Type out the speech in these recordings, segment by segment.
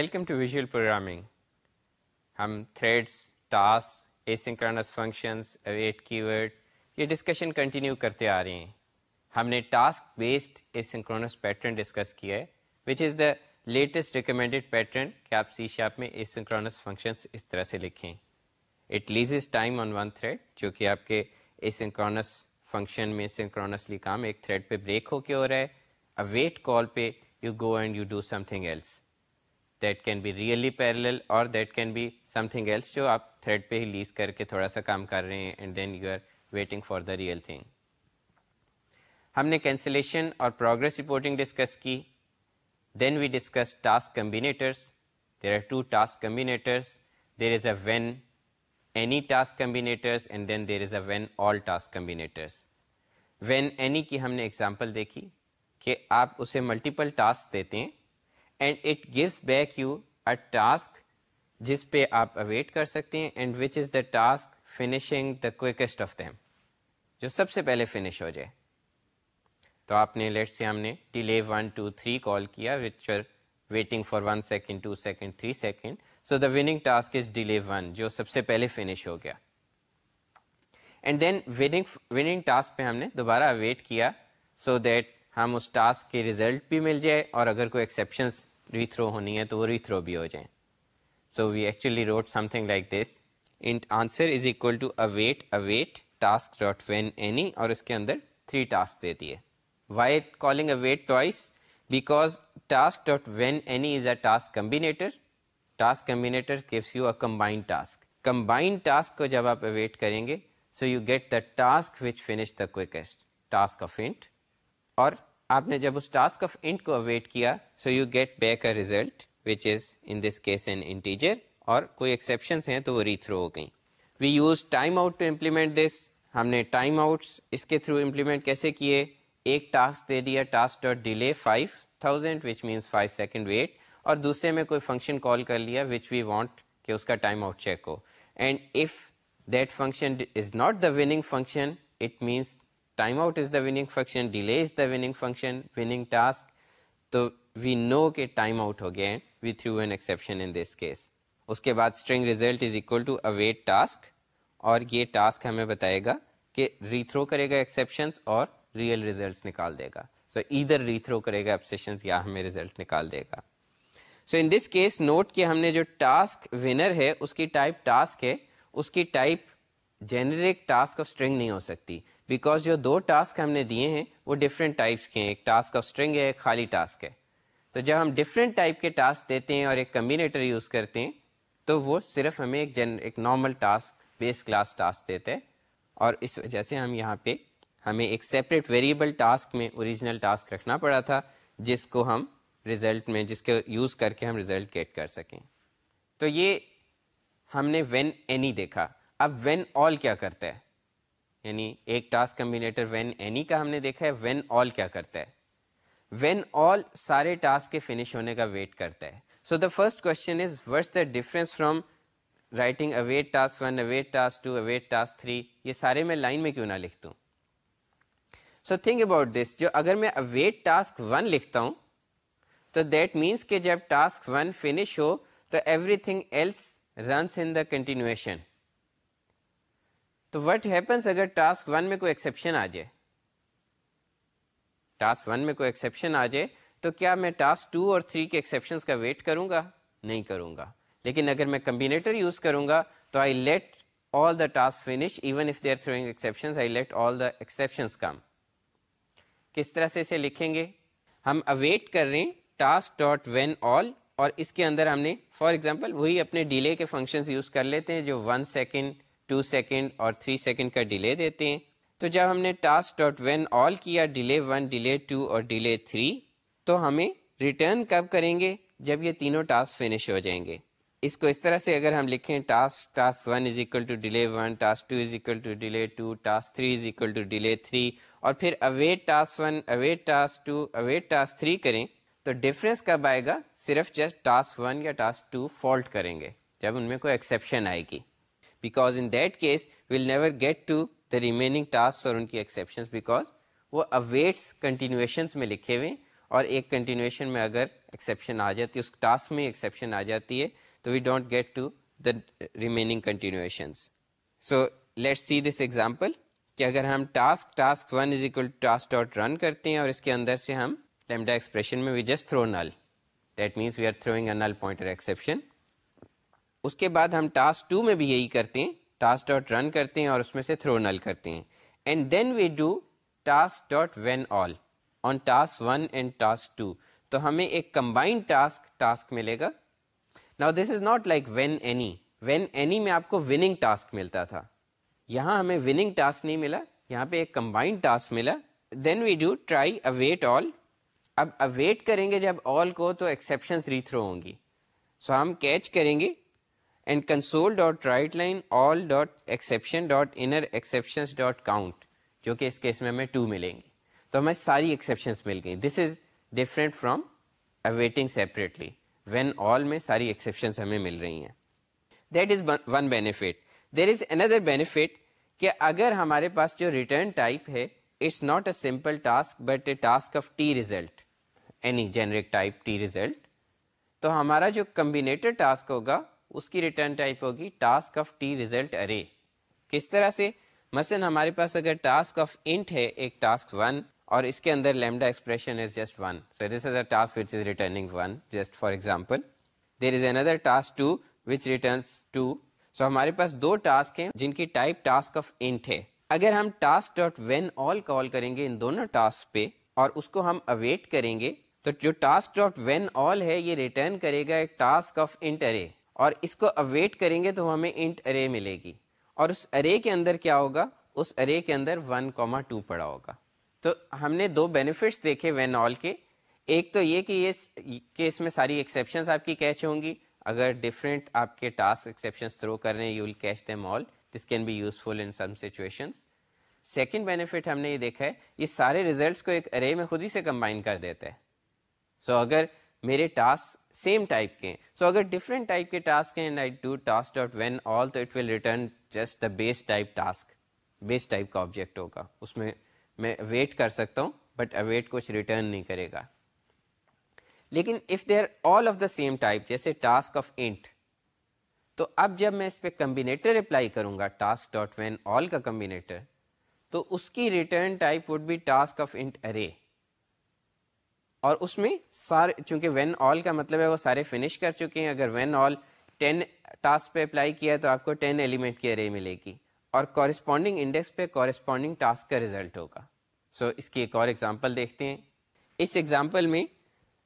Welcome to visual programming ہم threads task کی word یہ ڈسکشن کنٹینیو کرتے آ رہے ہیں ہم نے task based asynchronous pattern discuss کیا ہے which is the latest recommended pattern کہ آپ سی شاپ میں اس طرح سے لکھیں at least time on one thread جو کہ آپ کے ایسنکرونس فنکشن میں سنکرونس لی کام ایک تھریڈ پہ بریک ہو کے ہو رہا ہے ویٹ کال پہ you go and you do something else that can be really parallel اور that can be something else جو آپ تھریڈ پہ ہی لیز کر کے تھوڑا سا کام کر رہے ہیں and then you are waiting for the real thing ہم نے کینسلیشن اور پروگرس رپورٹنگ ڈسکس کی then we discuss task combinators there are two task combinators there is a when any task combinators and then there is a when all task combinators when any کی ہم نے example دیکھی کہ آپ اسے multiple task دیتے ہیں and it gives back you a task جس پہ آپ اویٹ کر سکتے ہیں and which is the task finishing the quickest of them جو سب سے پہلے فنش ہو جائے تو آپ نے لیٹ سے ہم نے delay one two three call کیا which are waiting for one second two second three second so the winning task is delay one جو سب سے پہلے فنش ہو گیا and then winning winning task پہ ہم نے دوبارہ اویٹ کیا سو so دیٹ ہم اس ٹاسک کے ریزلٹ بھی مل جائے اور اگر کوئی ایکسیپشنس ری تھرو ہونی ہے تو وہ ری تھرو بھی ہو جائیں so we actually wrote something like this int answer is equal to await await task dot when any اور اس کے اندر تھری ٹاسک دے دیے why calling await twice because task dot when any is a task combinator task combinator gives you a combined task combined task کو جب آپ await کریں گے so you get the task which finish the quickest task of int اور آپ نے جب اس ٹاسک آف انٹ کو اویٹ کیا so you get back a result which is in this case an integer اور کوئی ایکسیپشنس ہیں تو وہ ری تھرو ہو گئیں we use time out to implement this ہم نے ٹائم آؤٹ اس کے تھرو امپلیمنٹ کیسے کیے ایک ٹاسک دے دیا task dot delay five thousand which means five second wait اور دوسرے میں کوئی فنکشن کال کر لیا وچ وی وانٹ کہ اس کا time out check who and if that function is not the winning function it means time out is the winning function delay is the winning function winning task تو we know کہ time out ہو گیا ہے we throw an exception in this case اس کے بعد string result is equal to await task اور یہ task ہمیں بتائے گا کہ ری تھرو کرے گا ایکسیپشنس اور ریئل ریزلٹس نکال دے گا سو ادھر ری تھرو کرے گا ایکسیپشنس یا ہمیں ریزلٹ نکال دے گا so in this case note کہ ہم نے جو ٹاسک ونر ہے اس کی ٹائپ ٹاسک ہے اس کی type generic task of string نہیں ہو سکتی بیکاز جو دو ٹاسک ہم نے دیے ہیں وہ ڈفرینٹ ٹائپس کے ہیں ایک ٹاسک آف اسٹرنگ ہے ایک خالی ٹاسک ہے تو جب ہم ڈفرینٹ ٹائپ کے ٹاسک دیتے ہیں اور ایک کمبینیٹر یوز کرتے ہیں تو وہ صرف ہمیں ایک جن ایک normal task base class task دیتے ہیں اور اس وجہ سے ہم یہاں پہ ہمیں ایک سیپریٹ ویریبل ٹاسک میں اوریجنل ٹاسک رکھنا پڑا تھا جس کو ہم ریزلٹ میں جس کے یوز کر کے ہم ریزلٹ گیٹ کر سکیں تو یہ ہم نے وین اینی دیکھا اب وین آل کیا کرتا ہے یعنی ایک ٹاسک کمبینیٹر وین اینی کا ہم نے دیکھا ہے وین آل کیا کرتا ہے وین آل سارے ٹاسک کے فنش ہونے کا ویٹ کرتا ہے so the first question is what's the difference from writing await task one await task two await task three یہ سارے میں لائن میں کیوں نہ لکھتا ہوں سو تھنک اباؤٹ دس جو اگر میں اویٹ ٹاسک ون لکھتا ہوں تو دیٹ مینس کہ جب ٹاسک ون فنش ہو تو everything else runs in the continuation تو وٹ ہیپنس اگر ٹاسک ون میں کوئی ایکسیپشن آ جائے ٹاسک ون میں کوئی ایکسیپشن آ جائے تو کیا میں ٹاسک ٹو اور تھری کے ایکسیپشن کا ویٹ کروں گا نہیں کروں گا لیکن اگر میں کمبینیٹر یوز کروں گا تو I let all the task finish even if they are throwing exception I let all the exception come کس طرح سے اسے لکھیں گے ہم اویٹ کر رہے ہیں ٹاسک ڈاٹ وین آل اور اس کے اندر ہم نے فار ایگزامپل وہی اپنے ڈیلے کے فنکشنز یوز کر لیتے ہیں جو ون سیکنڈ ٹو سیکنڈ اور تھری سیکنڈ کا ڈیلے دیتے ہیں تو جب ہم نے ٹاسک ڈاٹ وین آل کیا ڈیلے ون ڈیلے ٹو اور ڈیلے تھری تو ہمیں ریٹرن کب کریں گے جب یہ تینوں ٹاسک فنش ہو جائیں گے اس کو اس طرح سے اگر ہم لکھیں task task one is equal to delay one task two is equal to delay two task three is equal to delay three اور پھر await task one await task two await task three کریں تو difference کب آئے گا صرف just task one یا task two fault کریں گے جب ان میں کوئی ایکسیپشن آئے گی because in that case will never get to the remaining task اور ان کی ایکسیپشنس بیکاز وہ اویٹس کنٹینویشنس میں لکھے ہوئے اور ایک کنٹینویشن میں اگر ایکسیپشن آ جاتی ہے اس ٹاسک میں ایکسیپشن آ جاتی ہے تو we don't get to the remaining continuations so let see this example کہ اگر ہم task task one is equal task dot run کرتے ہیں اور اس کے اندر سے ہم لیمڈا ایکسپریشن میں we just throw null that means we are throwing a null pointer exception اس کے بعد ہم ٹاسک ٹو میں بھی یہی کرتے ہیں ٹاسک ڈاٹ رن کرتے ہیں اور اس میں سے تھرو نل کرتے ہیں and then we do task dot when all on task one and task two تو ہمیں ایک کمبائنڈ ٹاسک ٹاسک ملے گا نا this is not like when any when any میں آپ کو وننگ ٹاسک ملتا تھا یہاں ہمیں وننگ ٹاسک نہیں ملا یہاں پہ ایک کمبائنڈ ٹاسک ملا then we do try await all اب اویٹ کریں گے جب آل کو تو ایکسپشن ری تھرو ہوں گی سو ہم کیچ کریں گے and console dot write line all dot exception dot inner exceptions dot count جو کہ اس کیس میں ہمیں ٹو ملیں گے تو ہمیں ساری ایکسیپشنس مل گئیں this is different from awaiting separately when all میں ساری ایکسیپشنس ہمیں مل رہی ہیں that is one benefit there is another benefit کہ اگر ہمارے پاس جو ریٹرن ٹائپ ہے it's not a simple task but a task of T result any generic type T result تو ہمارا جو کمبینیٹر ٹاسک ہوگا اس کی ریٹرن ٹائپ ہوگی task of T result array کس طرح سے مثلا ہمارے پاس اگر ٹاسک آف انٹ ہے ایک ٹاسک ون اور اس کے اندر lambda expression is just one so this is a task which is returning one just for example there is another task two which returns two so ہمارے پاس دو task ہیں جن کی ٹائپ ٹاسک آف انٹ ہے اگر ہم task dot when all call کریں گے ان دونوں ٹاسک پہ اور اس کو ہم اویٹ کریں گے تو جو ٹاسک ڈاٹ وین آل ہے یہ ریٹرن کرے گا ایک ٹاسک آف انٹ ارے اور اس کو اویٹ کریں گے تو ہمیں انٹ ارے ملے گی اور اس ارے کے اندر کیا ہوگا اس ارے کے اندر ون کوما ٹو پڑا ہوگا تو ہم نے دو بینیفٹس دیکھے وین آل کے ایک تو یہ کہ یہ اس میں ساری ایکسیپشنز آپ کی کیچ ہوں گی اگر ڈفرینٹ آپ کے ٹاسک ایکسیپشنس تھرو کر رہے ہیں you will catch all this can be useful in some second benefit ہم نے یہ دیکھا ہے یہ سارے ریزلٹس کو ایک ارے میں خود ہی سے کمبائن کر دیتا ہے سو so, اگر میرے ٹاسک سیم ٹائپ کے سو اگر ڈفرینٹ ٹائپ کے ٹاسک ہیں like do task dot when all تو it will return just the base type task base type کا آبجیکٹ ہوگا اس میں میں ویٹ کر سکتا ہوں بٹ اویٹ کچھ ریٹرن نہیں کرے گا لیکن if they are all of the same type جیسے ٹاسک آف انٹ تو اب جب میں اس پہ کمبینیٹر اپلائی کروں گا ٹاسک ڈاٹ وین آل کا کمبینیٹر تو اس کی return type would be task of int array اور اس میں سارے چونکہ وین آل کا مطلب ہے وہ سارے فنش کر چکے ہیں اگر وین آل ٹین ٹاسک پہ اپلائی کیا تو آپ کو ٹین ایلیمنٹ کی ارے ملے گی اور کورسپونڈنگ انڈیکس پہ کورسپونڈنگ ٹاسک کا رزلٹ ہوگا سو اس کی ایک اور ایگزامپل دیکھتے ہیں اس ایگزامپل میں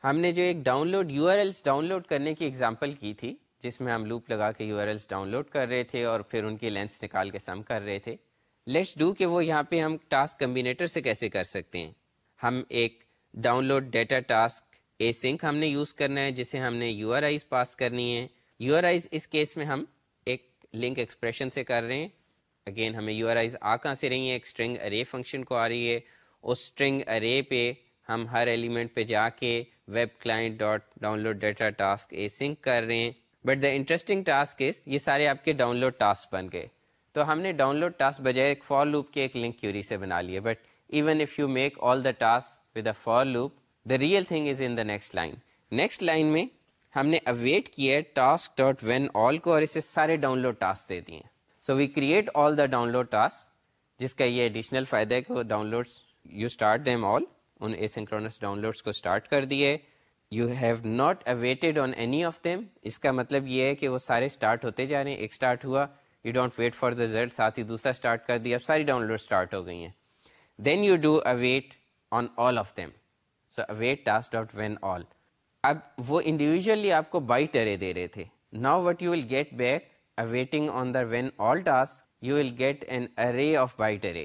ہم نے جو ایک download you R Ls download کرنے کی ایگزامپل کی تھی جس میں ہم لوپ لگا کے you R Ls download کر رہے تھے اور پھر ان کی لینس نکال کے سم کر رہے تھے لیٹس ڈو کہ وہ یہاں پہ ہم ٹاسک کمبینیٹر سے کیسے کر سکتے ہیں ہم ایک download data task async ہم نے یوز کرنا ہے جسے ہم نے یو آر آئیز پاس کرنی ہے یو آر آئیز اس کیس میں ہم ایک لنک ایکسپریشن سے کر رہے ہیں اگین ہمیں یو آر آئیز آ کہاں سے رہی ہیں ایک اسٹرنگ ارے فنکشن کو آ رہی ہے اس اسٹرنگ ارے پہ ہم ہر ایلیمنٹ پہ جا کے web client dot download data task async کر رہے ہیں بٹ دا انٹرسٹنگ ٹاسک یہ سارے آپ کے ڈاؤن لوڈ ٹاسک بن گئے تو ہم نے ڈاؤن لوڈ ٹاسک بجائے ایک فال لوپ کے ایک لنک کیوری سے بنا لیے but even if you make all the task with a for loop the real thing is in the next line next line میں ہم نے اویٹ کیا ہے ٹاسک ڈاٹ وین آل کو اور اسے سارے ڈاؤن لوڈ ٹاسک دے دیے so we create all the download task جس کا یہ ایڈیشنل فائدہ ہے کہ وہ downloads you start them all in asynchronous downloads کو اسٹارٹ کر دیے you have not awaited on any of them اس کا مطلب یہ ہے کہ وہ سارے اسٹارٹ ہوتے جا رہے ہیں ایک اسٹارٹ ہوا you don't wait for the result ساتھ ہی دوسرا اسٹارٹ کر دیا اب ساری ڈاؤن لوڈ اسٹارٹ ہو گئی ہیں then you do await on all of them so await task dot when all اب وہ انڈیویژلی آپ کو بائی ٹرے دے رہے تھے now what you will get back awaiting on the when all task you will get an array of byte array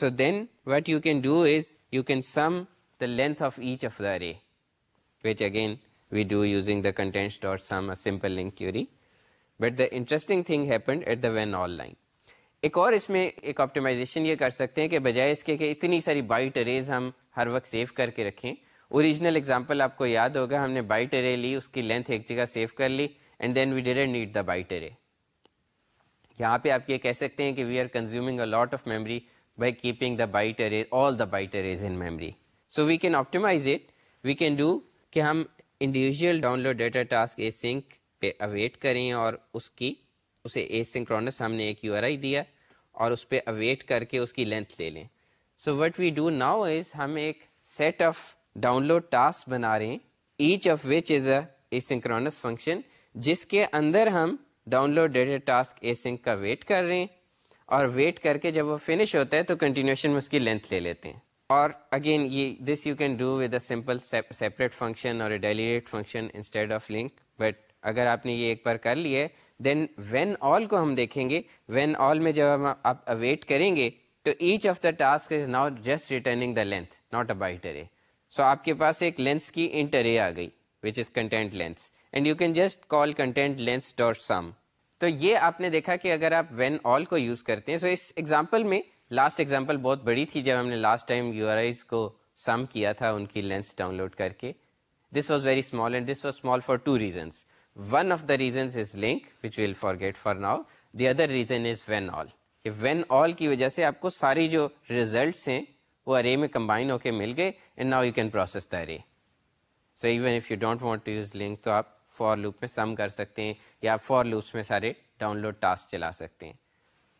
so then what you can do is you can sum the length of each of the array which again we do using the content dot sum a simple query but the interesting thing happened at the when all line ایک اور اس میں ایک optimisation یہ کر سکتے ہیں کہ بجائے اس کے کہ اتنی ساری بائٹ اریز ہم ہر وقت سیو کر کے رکھیں اوریجنل ایگزامپل آپ کو یاد ہوگا ہم نے بائٹ ارے لی اس کی لینتھ ایک جگہ سیو کر لی and then we did need the byte array یہاں پہ آپ یہ کہہ سکتے ہیں کہ we are consuming a lot of by keeping the byte array all the byte arrays in memory so we can optimize it we can do کہ ہم individual download data task async پہ اویٹ کریں اور اس کی اسے ہم نے ایک یو آر آئی دیا اور اس پہ اویٹ کر کے اس کی لینتھ لے لیں so what we do now is ہم ایک set of download task بنا رہے ہیں each of which is asynchronous function جس کے اندر ہم download data task async کا ویٹ کر رہے ہیں اور ویٹ کر کے جب وہ فنش ہوتا ہے تو کنٹینیوشن میں اس کی لینتھ لے لیتے ہیں اور اگین یہ this you can do with a simple separate function اور delete function instead of LINQ but اگر آپ نے یہ ایک بار کر لی ہے دین وین آل کو ہم دیکھیں گے وین آل میں جب ہم آپ اویٹ کریں گے تو each of the task is not just returning the length so آپ کے پاس ایک لینس کی انٹرے آ گئی which is content lengths and you can just call content lengths dot sum تو یہ آپ نے دیکھا کہ اگر آپ وین آل کو یوز کرتے ہیں سو اس ایگزامپل میں لاسٹ ایگزامپل بہت بڑی تھی جب ہم نے last time you are eyes کو سم کیا تھا ان کی لینس ڈاؤن لوڈ کر کے this was very small and this was small for two reasons one of the reasons LINQ which will forget for now the other reason is when all کہ when آل کی وجہ سے آپ کو ساری جو ریزلٹس ہیں وہ ارے میں کمبائن ہو کے مل گئے and now you can process the array so even you don't want to use LINQ تو آپ فور لوپ میں سم کر سکتے ہیں یا آپ فور لوپس میں سارے ڈاؤن لوڈ ٹاسک چلا سکتے ہیں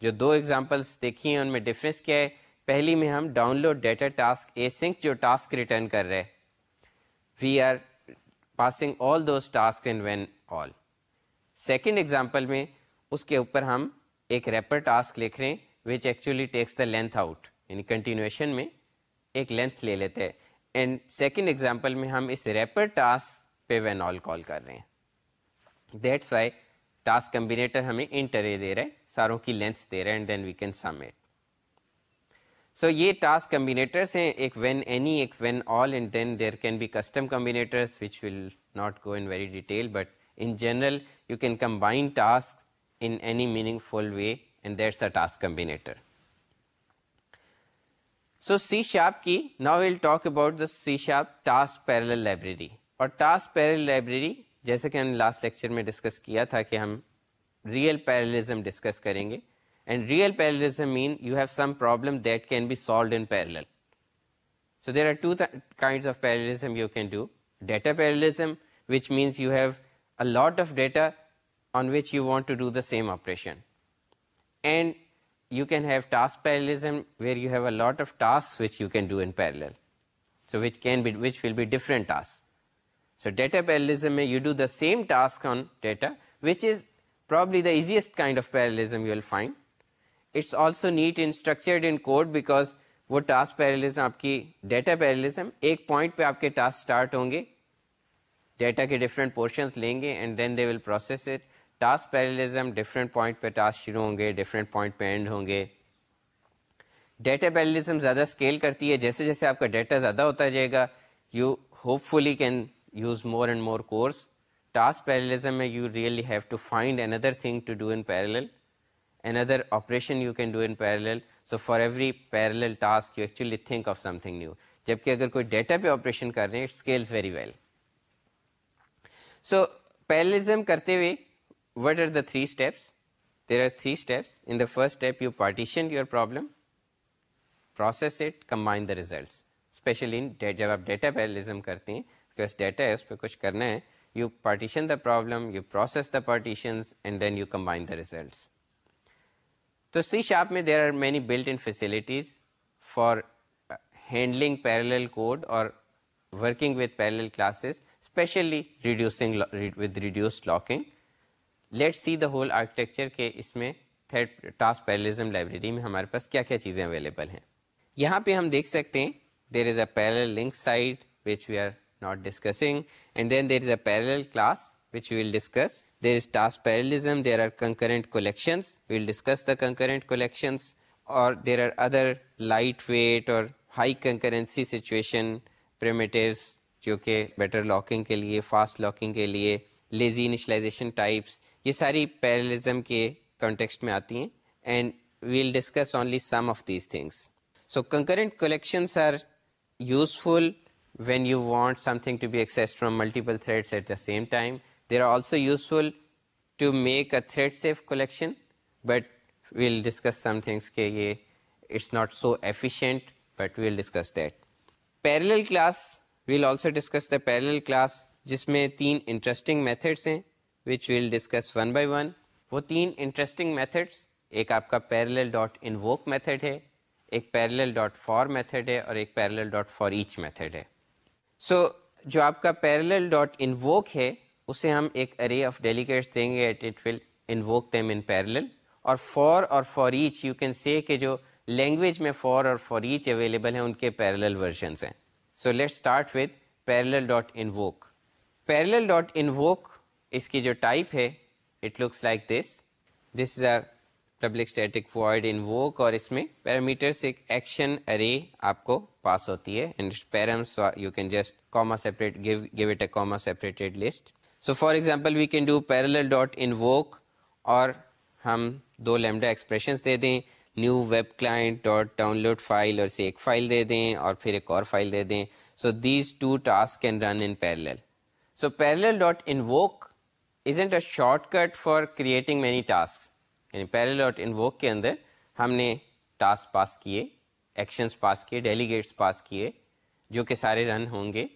جو دو ایگزامپلس دیکھی ہیں ان میں ڈفرینس کیا ہے پہلی میں ہم download data task async جو ٹاسک ریٹرن کر رہے we are passing all those task in when all second example میں اس کے اوپر ہم ایک ریپر ٹاسک لکھ رہے ہیں which actually takes the length out یعنی کنٹینویشن میں ایک لینتھ لے لیتے ہیں اینڈ سیکنڈ ایگزامپل میں ہم اس ریپر ٹاسک پہ وین آل کال کر رہے ہیں دیٹس وائی ٹاسک کمبینیٹر ہمیں انٹرے دے رہے ساروں کی لینتھ دے رہے and then we can submit so یہ ٹاسک کمبینیٹرس ہیں ایک وین اینی ایک when all and then there can be custom combinators which will not go in very detail but in general you can combine task in any meaningful way and that's a task combinator so C sharp کی نا well talk about the C sharp task parallel library اور task parallel library جیسے کہ ہم last lecture میں discuss کیا تھا کہ ہم ریئل پیرلزم ڈسکس کریں گے and real parallelism mean you have some problem that can be solved in parallel so there are two kind of parallelism you can do data parallelism which means you have a lot of data on which you want to do the same operation. And you can have task parallelism where you have a lot of tasks which you can do in parallel. So which can be which will be different tasks. So data parallelism you do the same task on data, which is probably the easiest kind of parallelism you will find. It's also neat and structured in code because وہ task parallelism آپ کی data parallelism ایک point پہ آپ کے task start ہوں گے data کے ڈفرینٹ پورشنس لیں گے and then they will process it task parallelism different point پہ ٹاسک شروع ہوں گے ڈفرینٹ پوائنٹ پہ اینڈ ہوں گے ڈیٹا پیرلزم زیادہ اسکیل کرتی ہے جیسے جیسے آپ کا ڈیٹا زیادہ ہوتا جائے گا you hopefully can use more and more cores task parallelism میں you really have to find another thing to do in parallel another operation you can do in parallel so for every parallel task you actually think of something new جبکہ اگر کوئی data پہ operation کر رہے ہیں it scales very well so parallelism کرتے ہوئے what are the three steps there are three steps in the first step you partition your problem process it combine the results especially جب آپ data parallelism کرتے ہیں because data ہے اس پہ کچھ کرنا ہے you partition the problem you process the partitions and then you combine the results تو سی شاپ میں there are many built in facilities for handling parallel code اور working with parallel classes, especially reducing with reduced locking. Let's see the whole architecture کے اس میں third task parallelism library میں ہمارے پاس کیا کیا چیزیں اویلیبل ہیں یہاں پہ ہم دیکھ سکتے ہیں there is a parallel LINQ site which we are not discussing and then there is a parallel class which we'll discuss there is task parallelism there are concurrent collections we'll discuss the concurrent collections اور there are other lightweight اور high concurrency situation primitives جو کہ better locking کے لیے fast locking کے لیے lazy initialization types یہ ساری پیرلزم کے کانٹیکسٹ میں آتی ہیں and we'll discuss only some of these things so concurrent collections are useful when you want something to be accessed from multiple threads at the same time they are also useful to make a thread safe collection but we'll discuss some things کہ یہ it's not so efficient but we'll discuss that parallel class we'll also discuss the parallel class جس میں تین interesting methods ہیں which we'll discuss one by one وہ تین interesting methods ایک آپ کا پیرل ڈاٹ انوک میتھڈ ہے ایک پیرل ڈاٹ فار میتھڈ ہے اور ایک parallel dot for each method ہے سو so, جو آپ کا پیرل ڈاٹ انوک ہے اسے ہم ایک ارے آف ڈیلیکیٹس دیں گے at it will invoke them in parallel اور فار اور for each you can say کہ جو لینگویج میں فور اور فور ایچ اویلیبل ہیں ان کے پیرل ورژنس ہیں so let start with parallel dot invoke parallel dot invoke اس کی جو ٹائپ ہے it looks like this this is a public static void invoke اور اس میں پیرامیٹرس ایک ایکشن ارے آپ کو پاس ہوتی ہے and params you can just comma separate give it a comma separated list so for example we can do parallel dot invoke اور ہم دو لیمڈا ایکسپریشنس دے دیں new web client dot download file اور اسے ایک فائل دے دیں اور پھر ایک اور فائل دے دیں so these two task can run in parallel so parallel dot invoke isn't a shortcut for creating many task یعنی پیرل ڈاٹ ان ووک کے اندر ہم نے ٹاسک پاس کیے ایکشنس پاس کیے ڈیلیگیٹس پاس کیے جو کہ سارے رن ہوں گے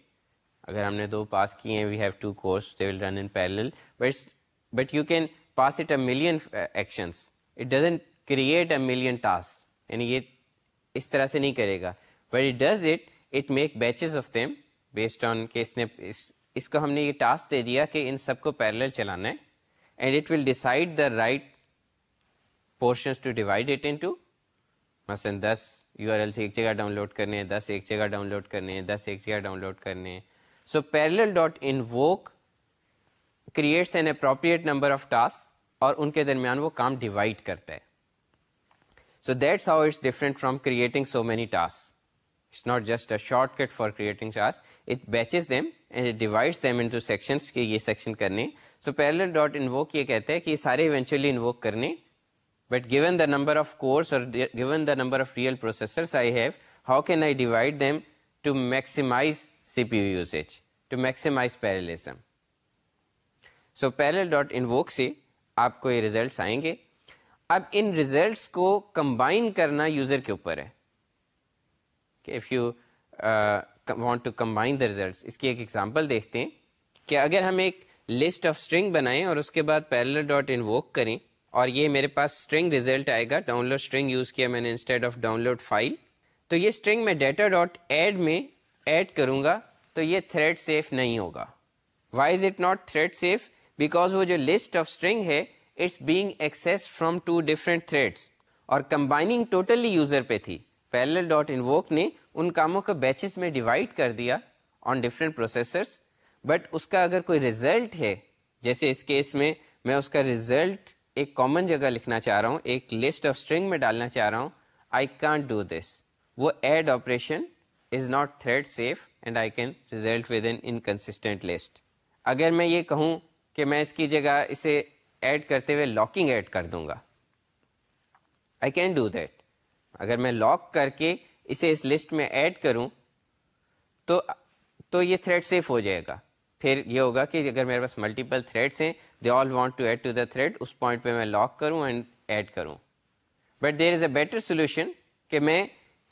اگر ہم نے دو پاس کیے ہیں we have two cores they will run in parallel but but you can pass it a million actions it doesn't create a million task یعنی یہ اس طرح سے نہیں کرے گا but does it it make batches of them based on کہ اس نے اس کو ہم نے یہ ٹاسک دے دیا کہ ان سب کو پیرل چلانا ہے and it will decide the right portions divide it into مثلاً دس یو آر ایل سے ایک جگہ ڈاؤن لوڈ کرنے ہیں دس ایک جگہ ڈاؤن لوڈ کرنے ہیں دس ایک جگہ ڈاؤن لوڈ کرنے ہیں so parallel dot invoke creates an appropriate number of task اور ان کے درمیان وہ کام ڈیوائڈ کرتا ہے so that's how it's different from creating so it's not shortcut for section کرنے سو پیرل ڈاٹ یہ کہتے ہیں کہ یہ سارے سو پیرل ڈاٹ انووک سے آپ کو یہ ریزلٹس آئیں گے اب ان ریزلٹس کو کمبائن کرنا یوزر کے اوپر ہے کہ if you want to combine the results اس کی ایک ایگزامپل دیکھتے ہیں کہ اگر ہم ایک لسٹ آف اسٹرنگ بنائیں اور اس کے بعد پیرل ڈاٹ انوک کریں اور یہ میرے پاس اسٹرنگ ریزلٹ آئے گا ڈاؤن لوڈ اسٹرنگ یوز کیا میں نے instead of download file تو یہ اسٹرنگ میں ڈیٹا ڈاٹ ایڈ میں ایڈ کروں گا تو یہ تھریڈ سیف نہیں ہوگا why is it not thread safe because وہ جو لسٹ آف اسٹرنگ ہے it's being access from two different threads اور کمبائننگ ٹوٹلی یوزر پہ تھی پیلر ڈاٹ ان ووک نے ان کاموں کو بیچز میں ڈیوائڈ کر دیا آن ڈفرینٹ پروسیسرس بٹ اس کا اگر کوئی ریزلٹ ہے جیسے اس کیس میں میں اس کا ریزلٹ ایک کامن جگہ لکھنا چاہ رہا ہوں ایک لسٹ آف اسٹرنگ میں ڈالنا چاہ رہا ہوں آئی کانٹ ڈو دس وہ add operation is not thread safe and I can result with inconsistent list اگر میں یہ کہوں کہ میں اس کی جگہ اسے ایڈ کرتے ہوئے لاکنگ ایڈ کر دوں گا آئی کین ڈو دیٹ اگر میں لاک کر کے اسے اس لسٹ میں ایڈ کروں تو تو یہ تھریڈ سیف ہو جائے گا پھر یہ ہوگا کہ اگر میرے پاس ملٹیپل تھریڈس ہیں they all want to add to the thread us point پہ میں لاک کروں اینڈ ایڈ کروں but there is a better solution کہ میں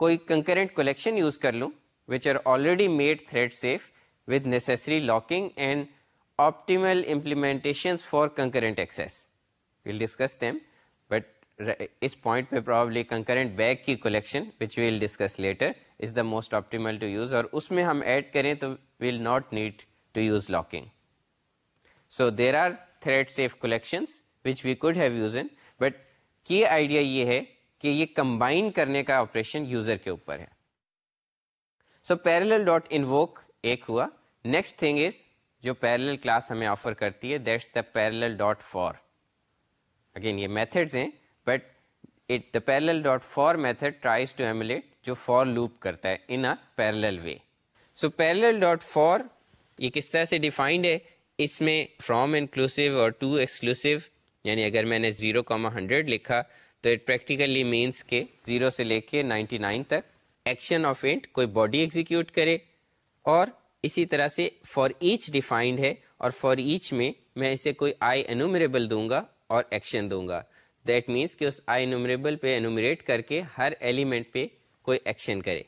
کوئی کنکرنٹ کولیکشن یوز کر لوں which are already made thread safe with necessary locking and optimisation for concurrent ایک کنکرنٹ بیگ کی کلیکشن اس میں ہم ایڈ کریں تو not need to use locking so there are thread safe collection یہ ہے کہ یہ کمبائن کرنے کا آپریشن یوزر کے اوپر ہے سو پیرل ڈاٹ انوک ایک ہوا نیکسٹ تھنگ از جو پیرل کلاس ہمیں آفر کرتی ہے that's the parallel dot for again یہ میتھڈز ہیں but it the parallel dot for method tries to emulate جو فور لوپ کرتا ہے in a parallel way so parallel dot for یہ کس طرح سے ڈیفائنڈ ہے اس میں فرام انکلوسیو اور ٹو ایکسکلوسو یعنی اگر میں نے زیرو کاما ہنڈریڈ لکھا تو اٹ پریکٹیکلی مینس کے زیرو سے لے کے نائنٹی نائن تک ایکشن آف اینٹ کوئی باڈی ایگزیکیوٹ کرے اور اسی طرح سے فار ایچ ڈیفائنڈ ہے اور فار ایچ میں میں اسے کوئی آئی انومریبل دوں گا اور ایکشن دوں گا دیٹ مینس کہ اس آئی انومریبل پہ انومریٹ کر کے ہر ایلیمنٹ پہ کوئی ایکشن کرے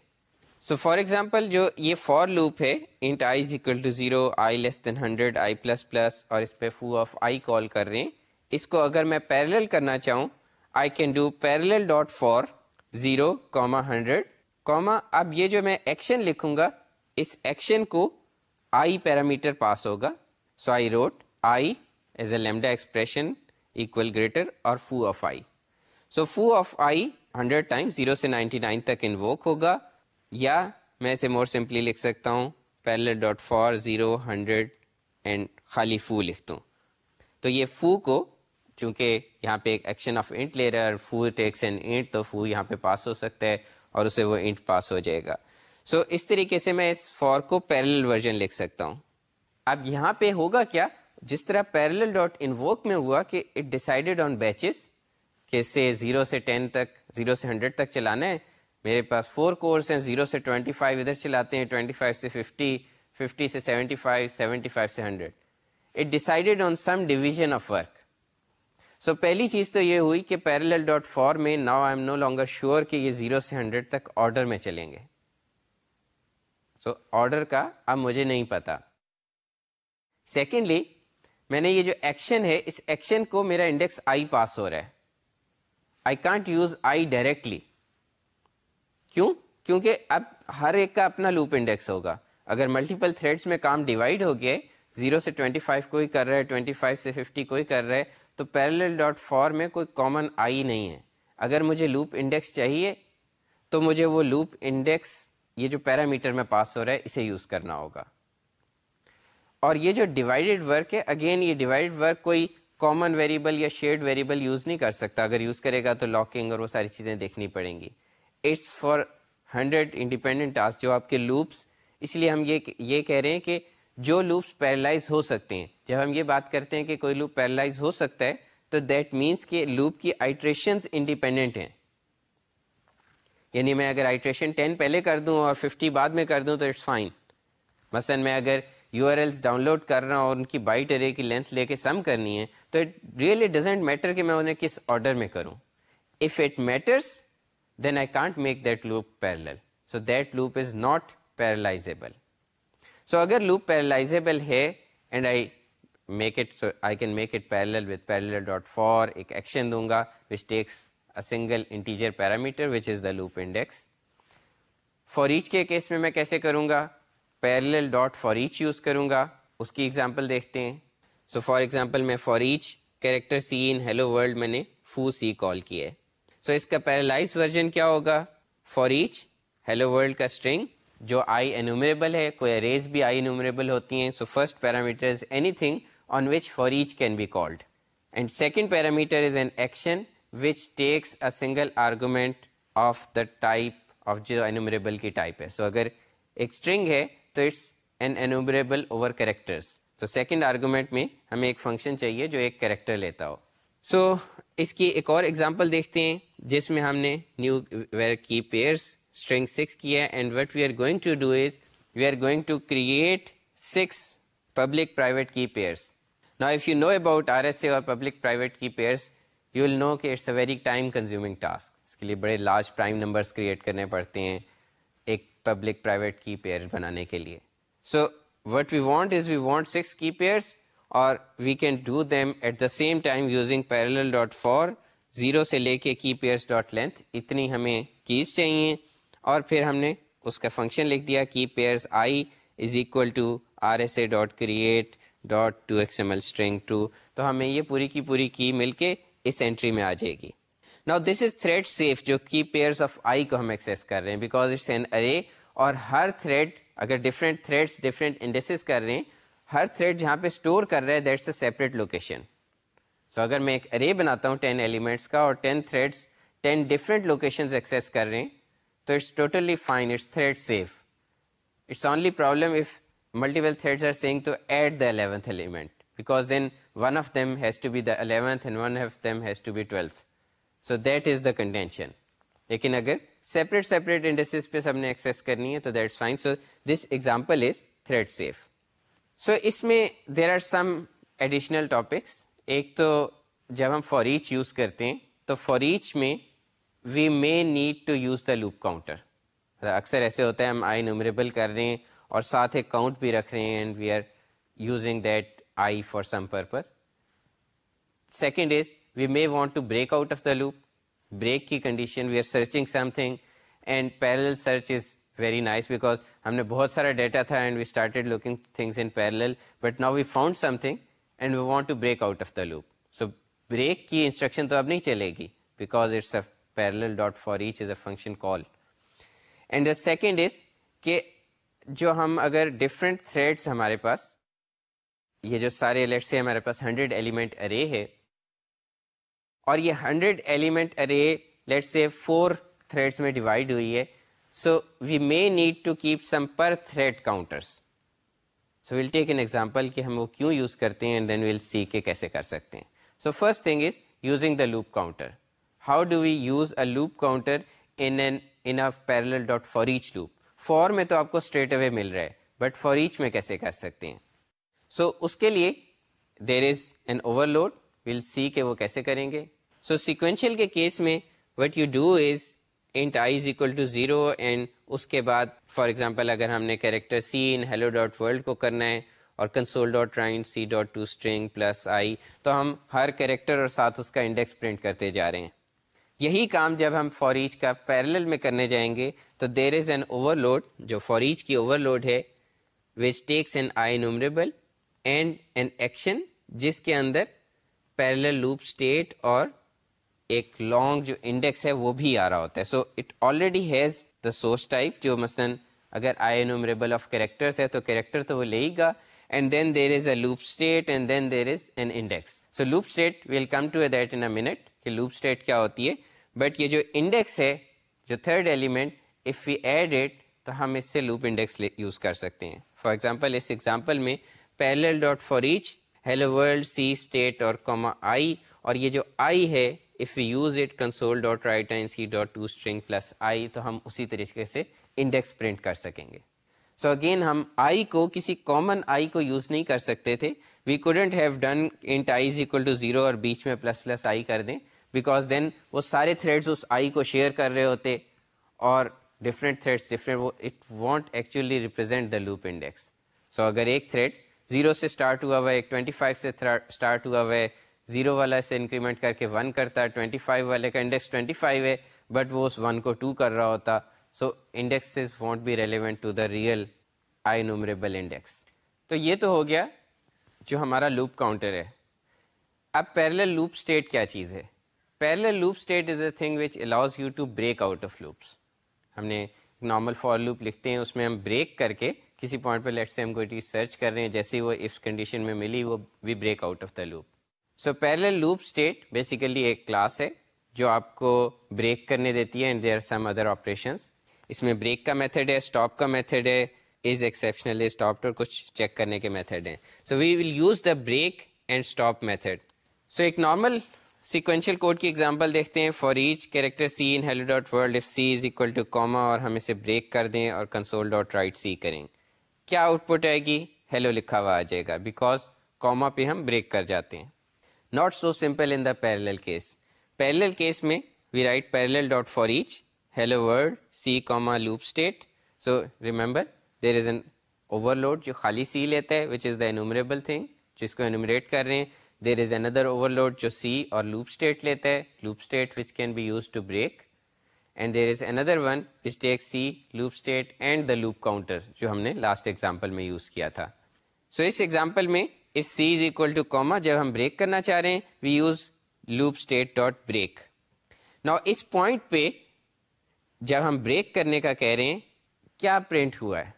سو فار ایگزامپل جو یہ فور لوپ ہے int I I I is equal to zero less than hundred plus plus اور اس پہ فو آف آئی کال کر رہے ہیں اس کو اگر میں پیرل کرنا چاہوں I can do parallel dot for zero comma hundred comma اب یہ جو میں ایکشن لکھوں گا اس ایکشن کو آئی پیرامیٹر پاس ہوگا so I wrote I as a lambda expression equal greater اور foo of I so foo of I hundred time zero سے نائنٹی نائن تک انووک ہوگا یا میں اسے مور سمپلی لکھ سکتا ہوں parallel dot for zero hundred and خالی فو لکھ دوں تو یہ فو کو چونکہ یہاں پہ ایک ایکشن آف انٹ لے رہا ہے فو ٹیکس اینڈ تو فو یہاں پہ پاس ہو سکتا ہے اور اسے وہ اینٹ پاس ہو جائے گا سو so, اس طریقے سے میں اس فور کو پیرل ورژن لکھ سکتا ہوں اب یہاں پہ ہوگا کیا جس طرح پیرل ڈاٹ ان ووک میں ہوا کہ اٹ ڈسائڈیڈ آن بیچز کہ سے زیرو سے ٹین تک زیرو سے ہنڈریڈ تک چلانا ہے میرے پاس فور کورس ہیں زیرو سے ٹوئنٹی فائیو ادھر چلاتے ہیں ٹوئنٹی فائیو سے ففٹی ففٹی سے سیونٹی فائیو سیونٹی فائیو سے hundred it decided on some division of work so پہلی چیز تو یہ ہوئی کہ پیرل ڈاٹ فور میں now I am no longer sure کہ یہ زیرو سے ہنڈریڈ تک آرڈر میں چلیں گے سو آرڈر کا اب مجھے نہیں پتا سیکنڈلی میں نے یہ جو ایکشن ہے اس ایکشن کو میرا انڈیکس آئی پاس ہو رہا ہے I can't use I directly کیوں کیونکہ اب ہر ایک کا اپنا لوپ انڈیکس ہوگا اگر ملٹیپل تھریڈس میں کام ڈیوائڈ ہو گیا زیرو سے ٹوینٹی فائیو کوئی کر رہا ہے ٹوینٹی فائیو سے ففٹی کوئی کر رہا ہے تو پیرل ڈاٹ فور میں کوئی کامن آئی نہیں ہے اگر مجھے لوپ انڈیکس چاہیے تو مجھے وہ لوپ انڈیکس یہ جو پیرامیٹر میں پاس ہو رہا ہے اسے یوز کرنا ہوگا اور یہ جو ڈیوائڈیڈ ورک ہے اگین یہ ڈیوائڈ ورک کوئی کامن ویریبل یا ویریبل یوز نہیں کر سکتا اگر یوز کرے گا تو لاکنگ اور وہ ساری چیزیں دیکھنی پڑیں گی it's for hundred independent task جو آپ کے لوپس اس لیے ہم یہ کہہ رہے ہیں کہ جو لوپس پیرالائز ہو سکتے ہیں جب ہم یہ بات کرتے ہیں کہ کوئی لوپ پیرالائز ہو سکتا ہے تو دیٹ مینس کہ لوپ کی آئٹریشنز انڈیپینڈنٹ ہیں یعنی میں اگر آئیٹریشن ٹین پہلے کر دوں اور ففٹی بعد میں کر دوں تو اٹس فائن مثلاً میں اگر U R Ls download کر رہا ہوں اور ان کی بائٹ ارے کی لینتھ لے کے سم کرنی ہے تو اٹ ریئلی ڈزنٹ میٹر کہ میں انہیں کس آرڈر میں کروں if it matters then I can't make that loop parallel so that loop is not parallelisable so اگر لوپ پیرالائزیبل ہے and I make it I can make it parallel with parallel dot for ایک action دوں گا which takes single integer parameter which is the loop index foreach کے case میں میں کیسے کروں گا پیرل ڈاٹ فوریچ یوز کروں گا اس کی ایگزامپل دیکھتے ہیں سو فار ایگزامپل میں فار فوریچ کیریکٹر نے فو سی کال ہے سو اس کا پیرالائز ورژن کیا ہوگا فار ایچ ہیلو ورلڈ کا اسٹرنگ جو آئی انومریبل ہے کوئی اریز بھی آئی انومریبل ہوتی ہیں so first parameter is anything on which for each can be called and second parameter is an action which takes a single argument of the type of جو enumerable کی type ہے so so, اگر ایک string ہے تو it's an enumerable over characters تو second argument میں ہمیں ایک فنکشن چاہیے جو ایک کریکٹر لیتا ہو سو so, اس کی ایک اور ایگزامپل دیکھتے ہیں جس میں ہم نے new where key pairs string six کیا ہے and what we are going to do is we are going to create six public private key pairs نا if you know about R S A اور public private key pairs you will know کہ it's a very time consuming task اس کے لیے بڑے large prime numbers create کرنے پڑتے ہیں ایک پبلک پرائیویٹ کی پیئر بنانے کے لیے so what we want is we want six key pairs اور we can do them at the same time using parallel dot for zero سے لے کے کی پیئرس ڈاٹ لینتھ اتنی ہمیں keys چاہیے اور پھر ہم نے اس کا فنکشن لکھ دیا key pairs I is equal to R S A dot create dot to X M L string to تو ہمیں یہ پوری کی پوری کی مل کے اس انٹری میں آ جائے گی نا دس از تھریڈ سیف جو کی پیئرس آف آئی کو ہم ایکسیس کر رہے ہیں بیکاز اٹس این ارے اور ہر تھریڈ اگر ڈفرینٹ تھریڈس ڈفرینٹ انڈیسز کر رہے ہیں ہر تھریڈ جہاں پہ اسٹور کر رہے ہیں that's a separate location so اگر میں ایک ارے بناتا ہوں ٹین ایلیمنٹس کا اور ten threads ten different locations access کر رہے ہیں تو it's totally fine it's thread safe it's only problem if multiple threads are seeing to add the eleventh element because then one of them has to be the eleventh and one of them has to be twelfth so that is the contention لیکن اگر separate separate industries پہ سب نے access کرنی ہے تو that's fine so this example is thread safe so اس میں there are some additional topics ایک تو جب ہم فار ایچ یوز کرتے ہیں تو فار ایچ میں we may need to use the loop counter اکثر ایسے ہوتا ہے ہم آئی نومریبل کر رہے ہیں اور ساتھ ایک کاؤنٹ بھی رکھ رہے ہیں and we are using that for some purpose second is we may want to break out of the loop break کی condition we are searching something and parallel search is very nice because ہم نے بہت سارا data تھا and we started looking things in parallel but now we found something and we want to break out of the loop so break کی instruction تو اب نہیں چلے گی because it's a parallel dot for each is a function call and the second is کہ جو ہم اگر ڈفرینٹ تھریڈس ہمارے پاس یہ جو سارے لیٹ سے ہمارے پاس ہنڈریڈ ایلیمنٹ ارے ہے اور یہ ہنڈریڈ ایلیمنٹ ارے لیٹ سے فور تھریڈس میں ڈیوائڈ ہوئی ہے so we may need to keep some per thread counters so we'll کہ ہم وہ کیوں یوز کرتے ہیں دین سی کیسے کر سکتے ہیں so first thing is using the loop counter how do we use a loop counter in in an parallel dot foreach loop for میں تو آپ کو اسٹریٹ اوے مل رہا ہے بٹ فار ایچ میں کیسے کر سکتے ہیں سو so, اس کے لیے there is an overload will see کہ وہ کیسے کریں گے سو so, سیکوینشیل کے کیس میں what you do is int i is equal to zero and اس کے بعد فار ایگزامپل اگر ہم نے character c in hello dot world کو کرنا ہے اور console dot write c dot to string plus i تو ہم ہر کریکٹر اور ساتھ اس کا انڈیکس پرنٹ کرتے جا رہے ہیں یہی کام جب ہم فوریج کا پیرل میں کرنے جائیں گے تو there is an over load جو فوریج کی اوور لوڈ ہے which takes an I enumerable and an action جس کے اندر پیرل لوپ اسٹیٹ اور ایک لانگ جو انڈیکس ہے وہ بھی آ رہا ہوتا ہے so it already has the source type جو مثلاً اگر آئی نمریبل آف کریکٹرس ہے تو کریکٹر تو وہ لے گا and then there is a loop state and then there is an index so loop state we'll come to a that in a minute کہ loop state کیا ہوتی ہے بٹ یہ جو انڈیکس ہے جو third element if we add it تو ہم اس سے لوپ انڈیکس یوز کر سکتے ہیں فار ایگزامپل اس ایگزامپل میں parallel dot for each hello world c state اور آئی اور یہ جو آئی ہے if you use it console dot write c dot to string plus i تو ہم اسی طریقے سے انڈیکس پرنٹ کر سکیں گے سو so اگین ہم آئی کو کسی کامن آئی کو یوز نہیں کر سکتے تھے we couldn't have done int equal to zero اور بیچ میں پلس پلس آئی کر دیں بیکاز دین وہ سارے تھریڈس اس آئی کو شیئر کر رہے ہوتے اور ڈفرینٹ تھریڈس ڈفرینٹ وہ it won't actually represent the loop index so اگر ایک تھریڈ زیرو سے اسٹارٹ ہوا ہوا ہے ٹوئنٹی فائیو سے اسٹارٹ ہوا ہوا ہے زیرو والا سے انکریمنٹ کر کے ون کرتا ہے ٹوئنٹی فائیو والے کا انڈیکس ٹوئنٹی فائیو ہے بٹ وہ اس ون کو ٹو کر رہا ہوتا so index won't be relevant to the real I enumerable index تو یہ تو ہو گیا جو ہمارا لوپ کاؤنٹر ہے اب پیرل لوپ اسٹیٹ کیا چیز ہے parallel loop state is a thing which allows you to break out of loops ہم نے نارمل فار لوپ لکھتے ہیں اس میں ہم بریک کر کے کسی پوائنٹ پہ لیٹ سے ہم کوئی چیز سرچ کر رہے ہیں جیسے وہ اس کنڈیشن میں ملی وہ we break out of the loop so پہلے لوپ اسٹیٹ بیسیکلی ایک کلاس ہے جو آپ کو بریک کرنے دیتی ہے and they are some other operations اس میں بریک کا میتھڈ ہے اسٹاپ کا میتھڈ ہے از ایکسیپشنلی اسٹاپ اور کچھ چیک کرنے کے میتھڈ ہیں so we will use the break and stop method so ایک نارمل سیکوینشیل کوڈ کی ایگزامپل دیکھتے ہیں for each character c in hello dot world if c is equal to comma اور ہم اسے بریک کر دیں اور کنسول ڈاٹ رائٹ سی کریں کیا آؤٹ پٹ آئے گی ہیلو لکھا ہوا آ جائے گا بیکاز کاما پہ ہم بریک کر جاتے ہیں not so simple in the parallel case parallel case میں we write parallel dot for each hello word c comma loop state so remember there is an overload جو خالی سی لیتا ہے which is the innumerable thing جس کو enumerate کر رہے ہیں there is another over load جو سی اور لوپ اسٹیٹ لیتا ہے loop state which can be use to break and there is another one which take c loop state and the loop counter جو ہم نے لاسٹ ایگزامپل میں use کیا تھا سو اس ایگزامپل میں اس c is equal to comma جب ہم بریک کرنا چاہ رہے ہیں we use loop state dot break نا اس پوائنٹ پہ جب ہم بریک کرنے کا کہہ رہے ہیں کیا پرنٹ ہوا ہے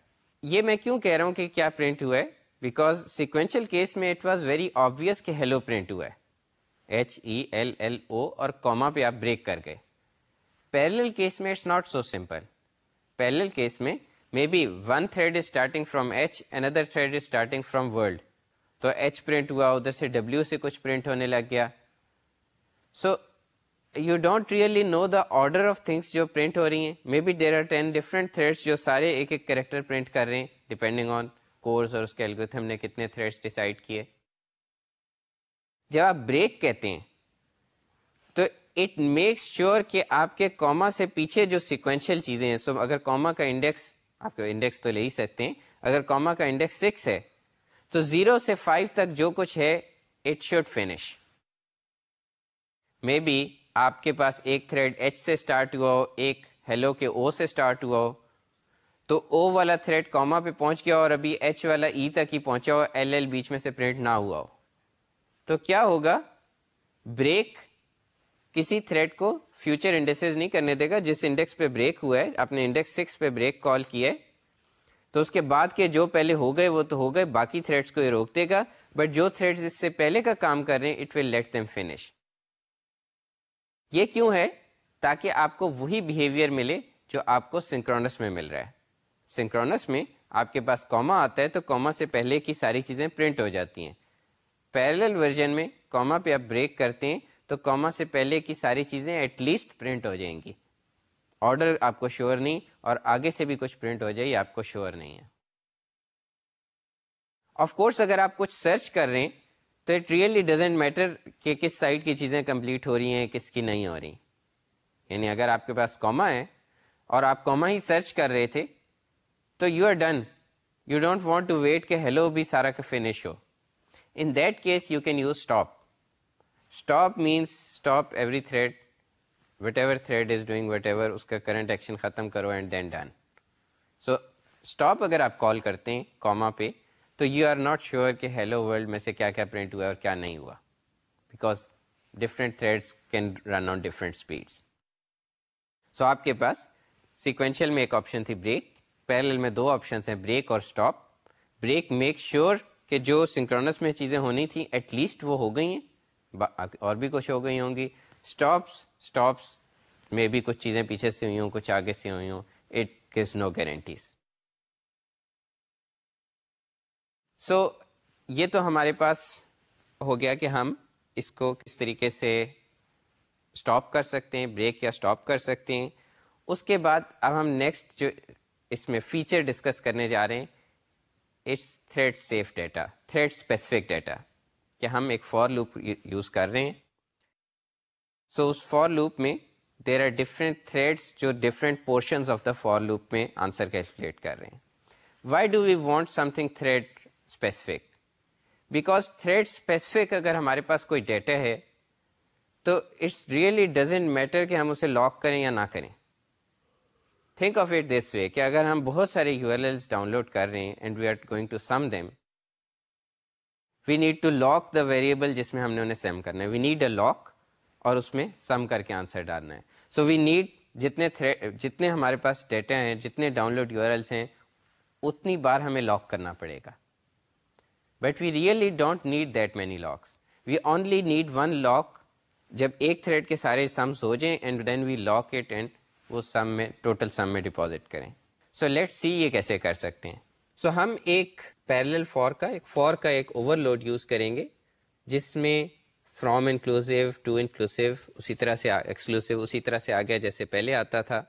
یہ میں کیوں کہہ رہا ہوں کہ کیا پرنٹ ہوا ہے بیکاز سیکوینشل کیس میں اٹ واز ویری آبویس کہ ہیلو پرنٹ ہوا ہے H E L L O اور کوما پہ آپ بریک کر گئے پیرل کیس میں it's not so simple parallel case میں maybe one thread is starting from H another thread is starting from world تو ایچ پرنٹ ہوا ادھر سے ڈبلیو سے کچھ پرنٹ ہونے لگ گیا so you don't really know the order of things جو پرنٹ ہو رہی ہیں may be there are ten different threads جو سارے ایک ایک کریکٹر پرنٹ کر رہے ہیں ڈپینڈنگ آن کورس اور اس کے الگوتھم نے کتنے تھریڈس ڈیسائڈ کیے جب آپ بریک کہتے ہیں تو اٹ میک شیور کہ آپ کے کوما سے پیچھے جو سیکوینشیل چیزیں ہیں سو so, اگر کوما کا انڈیکس آپ کے انڈیکس تو لے ہی سکتے ہیں اگر کوما کا انڈیکس سکس ہے تو زیرو سے فائیو تک جو کچھ ہے it should finish may be آپ کے پاس ایک تھریڈ ایچ سے اسٹارٹ ہوا ہو ایک ہیلو کے او سے اسٹارٹ ہوا ہو تو او والا تھریڈ کوما پہ پہنچ گیا اور ابھی ایچ والا ای e تک ہی پہنچا ہو ایل ایل بیچ میں سے پرنٹ نہ ہوا ہو تو کیا ہوگا بریک کسی تھریڈ کو فیوچر انڈیسز نہیں کرنے دے گا جس انڈیکس پہ بریک ہوا ہے اپنے انڈیکس سکس پہ بریک کال کیا ہے تو اس کے بعد کے جو پہلے ہو گئے وہ تو ہو گئے باقی تھریڈس کو یہ روک دے گا بٹ جو اس سے پہلے کا کام کر رہے ہیں اٹ ول لیٹ فنش یہ کیوں ہے تاکہ آپ کو وہی بہیویئر ملے جو آپ کو سنکرونس میں مل رہا ہے سنکرونس میں آپ کے پاس کوما آتا ہے تو کوما سے پہلے کی ساری چیزیں پرنٹ ہو جاتی ہیں پیرل ورژن میں کوما پہ آپ بریک کرتے ہیں تو کوما سے پہلے کی ساری چیزیں ایٹ لیسٹ پرنٹ ہو جائیں گی آڈر آپ کو شور نہیں اور آگے سے بھی کچھ پرنٹ ہو جائے آپ کو شور نہیں ہے آف کورس اگر آپ کچھ سرچ کر رہے ہیں تو اٹ ریئلی ڈزنٹ میٹر کہ کس سائڈ کی چیزیں کمپلیٹ ہو رہی ہیں کس کی نہیں ہو رہی یعنی اگر آپ کے پاس کوما ہے اور آپ کوما ہی سرچ کر رہے تھے تو you are done you don't want to wait کہ ہیلو بھی سارا کا finish who in that case you can you stop stop means stop every thread whatever thread is doing whatever اس کا کرنٹ ایکشن ختم کرو and then done so stop اگر آپ call کرتے ہیں کاما پہ تو یو آر ناٹ شیور کہ ہیلو ورلڈ میں سے کیا کیا پرنٹ ہوا اور کیا نہیں ہوا because different threads can run on different speeds so آپ کے پاس سیکوینشیل میں ایک آپشن تھی بریک پیرل میں دو آپشنس ہیں بریک اور اسٹاپ بریک میک شیور کہ جو سنکرونس میں چیزیں ہونی تھیں ایٹ لیسٹ وہ ہو گئی ہیں اور بھی کچھ ہو گئی ہوں گی اسٹاپس اسٹاپس میں بھی کچھ چیزیں پیچھے سے ہوئی ہوں کچھ آگے سے ہوئی ہوں اٹ گز نو گارنٹیز سو یہ تو ہمارے پاس ہو گیا کہ ہم اس کو کس طریقے سے اسٹاپ کر سکتے ہیں بریک یا اسٹاپ کر سکتے ہیں اس کے بعد اب ہم نیکسٹ جو اس میں فیچر ڈسکس کرنے جا رہے ہیں it's thread safe data thread specific data کہ ہم ایک فور لوپ یوز کر رہے ہیں سو so, اس فور لوپ میں دیر آر ڈفرینٹ تھریڈس جو different portions of the for loop میں آنسر کیلکولیٹ کر رہے ہیں why do we want something thread thread specific specific because اگر ہمارے پاس کوئی ڈیٹا ہے تو اٹس ریئلی ڈزنٹ میٹر کہ ہم اسے لاک کریں یا نہ کریں think of it this way کہ اگر ہم بہت سارے URLs download کر رہے ہیں and we are going to sum them we need to lock the variable جس میں ہم نے انہیں سیم کرنا ہے وی نیڈ اے لاک اور اس میں سم کر کے آنسر ڈالنا ہے سو وی نیڈ جتنے جتنے ہمارے پاس ڈیٹا ہیں جتنے ڈاؤن لوڈ ایلس ہیں اتنی بار ہمیں لاک کرنا پڑے گا but we really don't need that many locks we only need one lock جب ایک تھریڈ کے سارے سمس ہو جائیں and then we lock it and وہ سم میں ٹوٹل سم میں ڈپازٹ کریں سو لیٹ سی یہ کیسے کر سکتے ہیں سو ہم ایک پیرل فور کا ایک فور کا ایک اوور لوڈ یوز کریں گے جس میں فرام انکلوس ٹو انکلوسیو اسی طرح سے اسی طرح سے آ گیا جیسے پہلے آتا تھا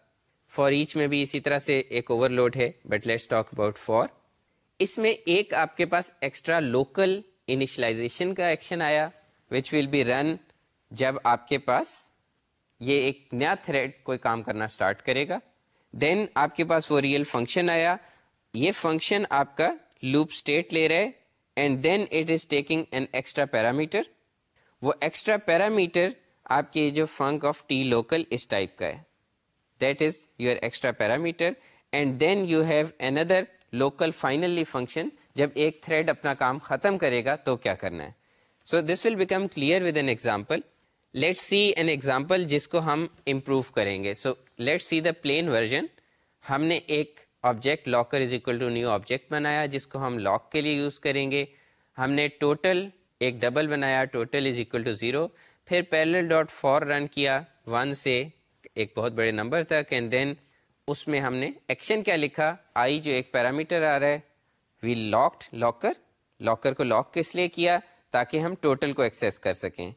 فور ایچ میں بھی اسی طرح سے ایک اوور لوڈ ہے but let's talk about for اس میں ایک آپ کے پاس ایکسٹرا لوکل انیشلائزیشن کا ایکشن آیا وچ ول بی رن جب آپ کے پاس یہ ایک نیا تھریڈ کوئی کام کرنا اسٹارٹ کرے گا دین آپ کے پاس وہ ریئل فنکشن آیا یہ فنکشن آپ کا لوپ اسٹیٹ لے رہا ہے and then it is taking an extra parameter وہ ایکسٹرا پیرامیٹر آپ کے جو فنک آف ٹی لوکل اس ٹائپ کا ہے that is your extra parameter and then you have local finally function جب ایک تھریڈ اپنا کام ختم کرے گا تو کیا کرنا ہے so this will become clear with an example let see an example جس کو ہم امپروو کریں گے so let see the plain version ہم نے ایک object locker is equal to new object بنایا جس کو ہم لاک کے لیے یوز کریں گے ہم نے ٹوٹل ایک ڈبل بنایا total is equal to zero پھر پیرل ڈاٹ فور رن کیا ون سے ایک بہت بڑے نمبر تک اینڈ دین اس میں ہم نے ایکشن کیا لکھا آئی جو ایک پیرامیٹر آ رہا ہے وی لاکڈ لاکر لاکر کو لاک کس لیے کیا تاکہ ہم ٹوٹل کو ایکسیس کر سکیں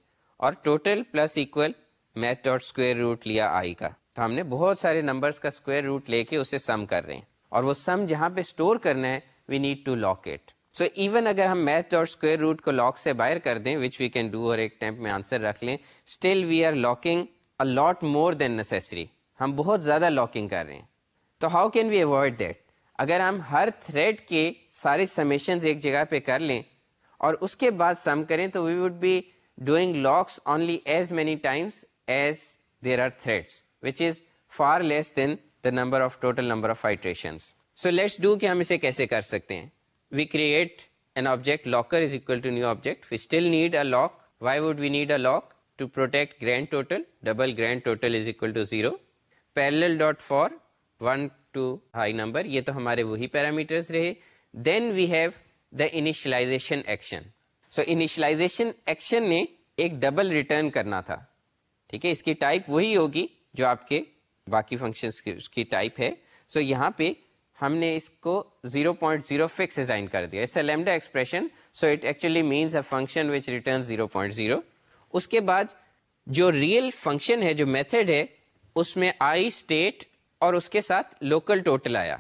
اور total plus equal math dot square root لیا آئی کا تو ہم نے بہت سارے نمبرس کا اسکوئر روٹ لے کے اسے سم کر رہے ہیں اور وہ سم جہاں پہ اسٹور کرنا ہے we need to lock it so even اگر ہم میتھ اور اسکوئر روٹ کو لاک سے باہر کر دیں وچ وی کین ڈو اور ایک ٹیمپ میں آنسر رکھ لیں still we are locking a lot more than necessary ہم بہت زیادہ لاکنگ کر رہے ہیں تو how can we avoid that اگر ہم ہر تھریڈ کے سارے سمیشنز ایک جگہ پہ کر لیں اور اس کے بعد سم کریں تو we would be doing locks only as many times as there are threads which is far less than number of total number یہ تو ہمارے اس کی ٹائپ وہی ہوگی جو آپ کے باقی فنکشنس کی ٹائپ ہے سو so یہاں پہ ہم نے اس کو 0.0 پوائنٹ زیرو فکس ڈیزائن کر دیا it's a lambda expression so it actually means a function which return 0.0 اس کے بعد جو ریئل فنکشن ہے جو میتھڈ ہے اس میں آئی اسٹیٹ اور اس کے ساتھ لوکل ٹوٹل آیا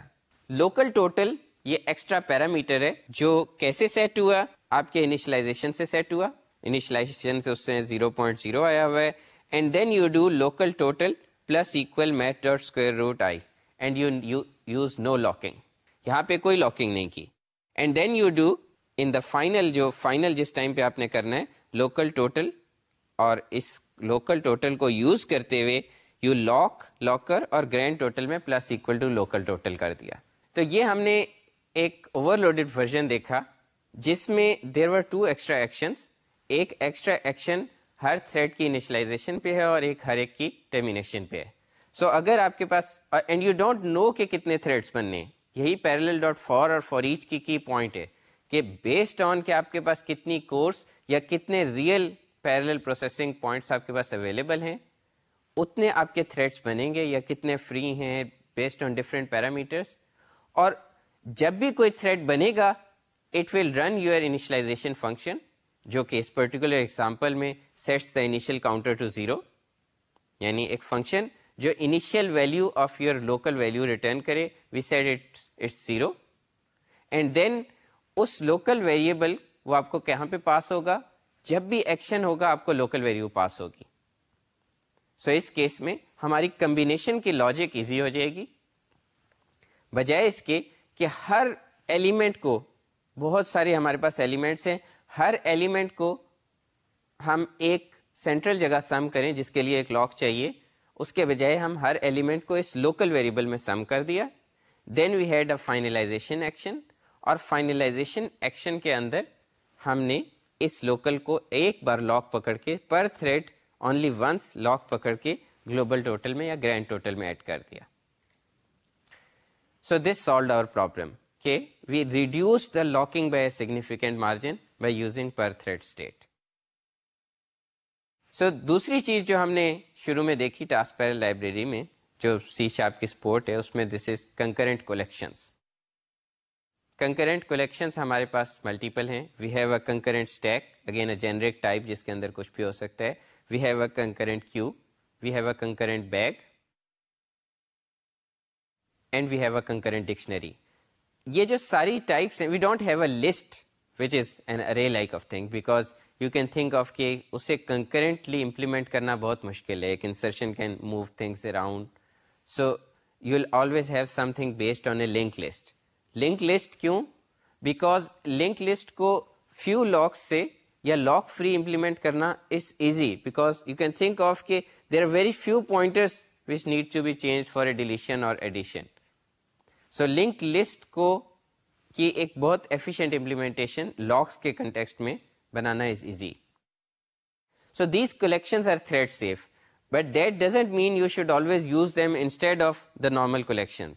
لوکل ٹوٹل یہ ایکسٹرا پیرامیٹر ہے جو کیسے سیٹ ہوا آپ کے انیشلائزیشن سے سیٹ ہوا انیشلائزیشن سے اس سے 0.0 آیا ہوا ہے and then you do local total plus equal math square root i and you use no locking یہاں پہ کوئی لاکنگ نہیں کی and then you do in the final جو فائنل جس ٹائم پہ آپ نے کرنا ہے لوکل ٹوٹل اور اس لوکل ٹوٹل کو یوز کرتے ہوئے یو لاک لاکر اور گرینڈ ٹوٹل میں plus equal to local total کر دیا تو یہ ہم نے ایک اوور لوڈیڈ ورژن دیکھا جس میں there were two extra actions ایک ایکسٹرا ایکشن ہر تھریڈ کی انیشلائزیشن پہ ہے اور ایک ہر ایک کی ٹرمینیشن پہ ہے سو so, اگر آپ کے پاس اینڈ یو ڈونٹ نو کہ کتنے تھریڈس بننے یہی پیرل ڈاٹ فار اور فار ایچ کی کی پوائنٹ ہے کہ بیسڈ آن کہ آپ کے پاس کتنی کورس یا کتنے ریئل پیرل پروسیسنگ پوائنٹس آپ کے پاس اویلیبل ہیں اتنے آپ کے تھریڈس بنیں گے یا کتنے فری ہیں بیسڈ آن ڈفرینٹ پیرامیٹرس اور جب بھی کوئی تھریڈ بنے گا it will run your initialization function جو کہ اس پرٹیکولر ایگزامپل میں sets the initial counter to zero یعنی ایک فنکشن جو initial value of your local value return کرے we set it it's zero and then us local variable وہ آپ کو کہاں پہ پاس ہوگا جب بھی ایکشن ہوگا آپ کو لوکل ویلیو پاس ہوگی سو so اس کیس میں ہماری کمبینیشن کی لاجک ایزی ہو جائے گی بجائے اس کے کہ ہر ایلیمنٹ کو بہت سارے ہمارے پاس ایلیمنٹس ہیں ہر ایلیمنٹ کو ہم ایک سینٹرل جگہ سم کریں جس کے لیے ایک لاک چاہیے اس کے بجائے ہم ہر ایلیمنٹ کو اس لوکل ویریبل میں سم کر دیا then we had a finalization action اور فائنلائزیشن ایکشن کے اندر ہم نے اس لوکل کو ایک بار لاک پکڑ کے per thread only once lock پکڑ کے گلوبل ٹوٹل میں یا گرینڈ ٹوٹل میں ایڈ کر دیا so this solved our problem کہ we reduce the locking by a significant margin by using per thread state so دوسری چیز جو ہم نے شروع میں دیکھی ٹاسک پیر لائبریری میں جو سی شاپ کی سپورٹ ہے اس میں this is concurrent collections concurrent collections ہمارے پاس ملٹیپل ہیں we have a concurrent stack again a generic type جس کے اندر کچھ بھی ہو سکتا ہے we have a concurrent queue we have a concurrent bag and we have a concurrent dictionary یہ جو ساری ٹائپس ہیں we don't have a list which is an array like of thing because you can think of کہ اسے concurrently implement کرنا بہت مشکل ہے یا لاک فری امپلیمنٹ کرنا is easy because you can think of کہ there are very few pointers which need to be change deletion اور ایڈیشن سو لنک لسٹ کو ایک بہت ایفیشینٹ امپلیمنٹیشن لاکس کے کنٹیکسٹ میں بنانا is easy so these are safe but that doesn't mean you should always use them instead of the normal collection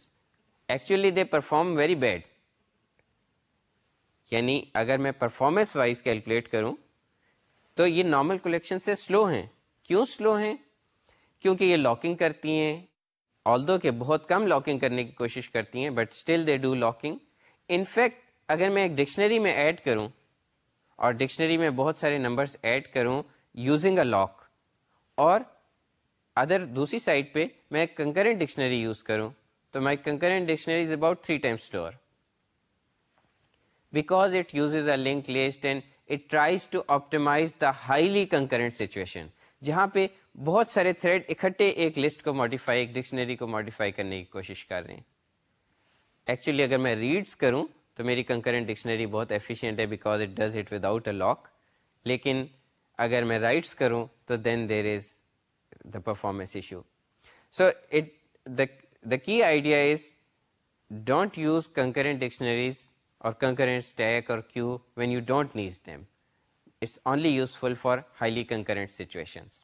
actually they perform very bad یعنی اگر میں performance wise calculate کروں تو یہ normal collection سے slow ہیں کیوں سلو ہیں کیونکہ یہ لاکنگ کرتی ہیں دو کہ بہت کم لاکنگ کرنے کی کوشش کرتی ہیں but still they do locking in fact اگر میں ایک ڈکشنری میں ایڈ کروں اور ڈکشنری میں بہت سارے نمبرس ایڈ کروں یوزنگ اے لاک اور ادر دوسری سائڈ پہ میں کنکرنٹ ڈکشنری یوز کروں تو my concurrent dictionary is about three time store because it uses a link list and it tries to optimize the highly concurrent situation جہاں پہ بہت سارے تھریڈ اکٹھے ایک لسٹ کو ماڈیفائی ایک ڈکشنری کو ماڈیفائی کرنے کی کوشش کر رہے ہیں ایکچولی اگر میں ریڈس کروں تو میری کنکرنٹ ڈکشنری بہت ایفیشینٹ ہے because it does it without a lock لیکن اگر میں رائٹس کروں تو then there is the performance issue so it the key idea is don't use concurrent dictionaries اور کنکرنٹ اسٹیک اور queue when you don't need them it's only useful for highly concurrent situations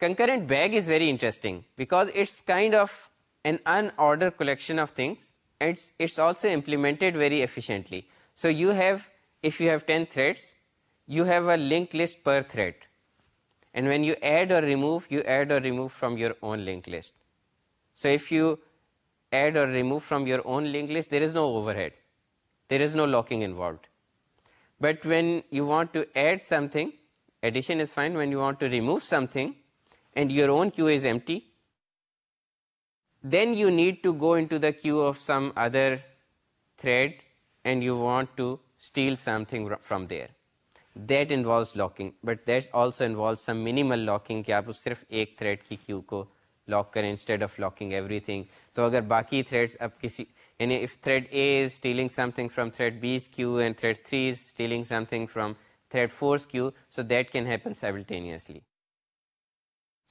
concurrent bag is very interesting because it's kind of an unordered collection of things. It's also implemented very efficiently. So you have, if you have 10 threads, you have a linked list per thread, and when you add or remove, you add or remove from your own linked list. So if you add or remove from your own linked list, there is no overhead, there is no locking involved. But when you want to add something, addition is fine. When you want to remove something and your own queue is empty, then you need to go in a queue of some other thread and you want to steal something from there that involves locking but that also involve some minimum locking کہ آپ صرف ایک thread کی queue کو lock کریں instead of locking everything تو اگر باقی تھریڈ اب کسی یعنی thread A is stealing something from thread B's queue and thread three is stealing from thread four's queue so that can happen simultaneously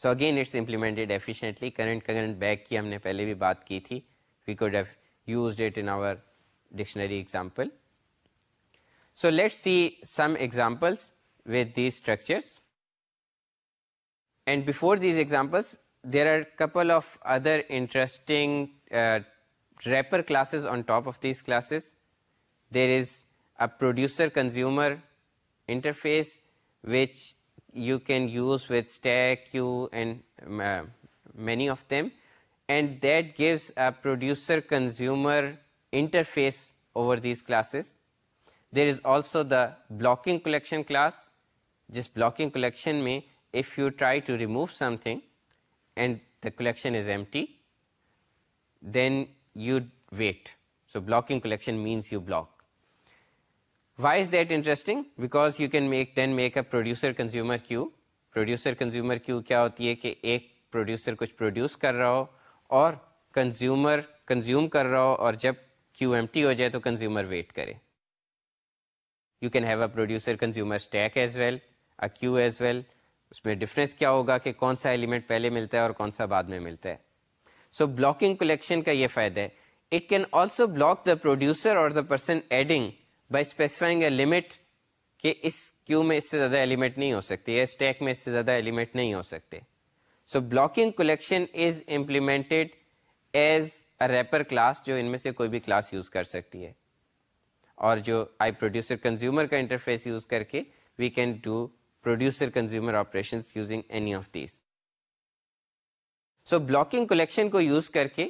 so again it's implemented efficiently current current bag کی ہم نے پہلے بھی بات کی تھی we could use our dictionary example so let see some examples with these structures and before these examples there are couple of other interesting wrapper classes on top of these classes there is a producer consumer interface which you can use with stack, queue, and um, uh, many of them, and that gives a producer consumer interface over these classes. There is also the blocking collection class. Just blocking collection mein, if you try to remove something and the collection is empty, then you wait. So blocking collection means you block. Why is that interesting because you can then make a producer consumer queue producer consumer queue کیا ہوتی ہے کہ ایک producer کچھ produce کر رہا ہو اور کنزیومر کنزیوم کر رہا ہو اور جب کیو ایم ٹی ہو جائے تو کنزیومر ویٹ کرے you can have a producer consumer as well a queue as well اس میں ڈفرینس کیا ہوگا کہ کون سا ایلیمنٹ پہلے ملتا ہے اور کون سا بعد میں ملتا ہے سو بلاکنگ کلیکشن کا یہ فائدہ ہے it can also block the producer or the person adding by specifying a limit کہ اس کیو میں اس سے زیادہ ایلیمنٹ نہیں ہو سکتی اس سے زیادہ ایلیمنٹ نہیں ہو سکتے سو بلاکنگ کلیکشن کلاس جو ان میں سے کوئی بھی کلاس یوز کر سکتی ہے اور جو آئی پروڈیوسر کنزیومر کا انٹرفیس یوز کر کے we can do producer consumer operation using any of these so blocking collection کو یوز کر کے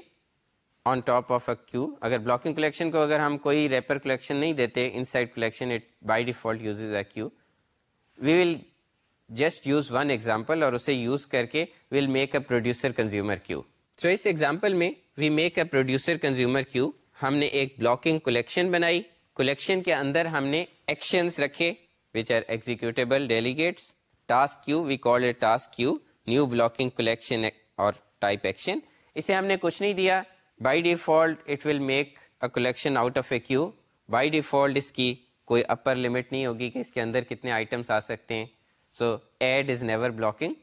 on top of a queue اگر بلاکنگ کلیکشن کو اگر ہم کوئی ریپر کلیکشن نہیں دیتے inside collection it by default uses a queue we will just use one example اور اسے یوز کر کے we'll make a producer consumer queue so us example میں we make a producer consumer queue ہم نے ایک بلاکنگ کلیکشن بنائی collection کے اندر ہم نے ایکشنس رکھے which are executable delegates task queue we call a task queue new blocking collection اور ٹائپ ایکشن اسے ہم نے کچھ نہیں دیا by default it will make a collection out of a queue by default اس کی کوئی اپر لمٹ نہیں ہوگی کہ اس کے اندر کتنے آئٹمس آ سکتے ہیں so add is never blocking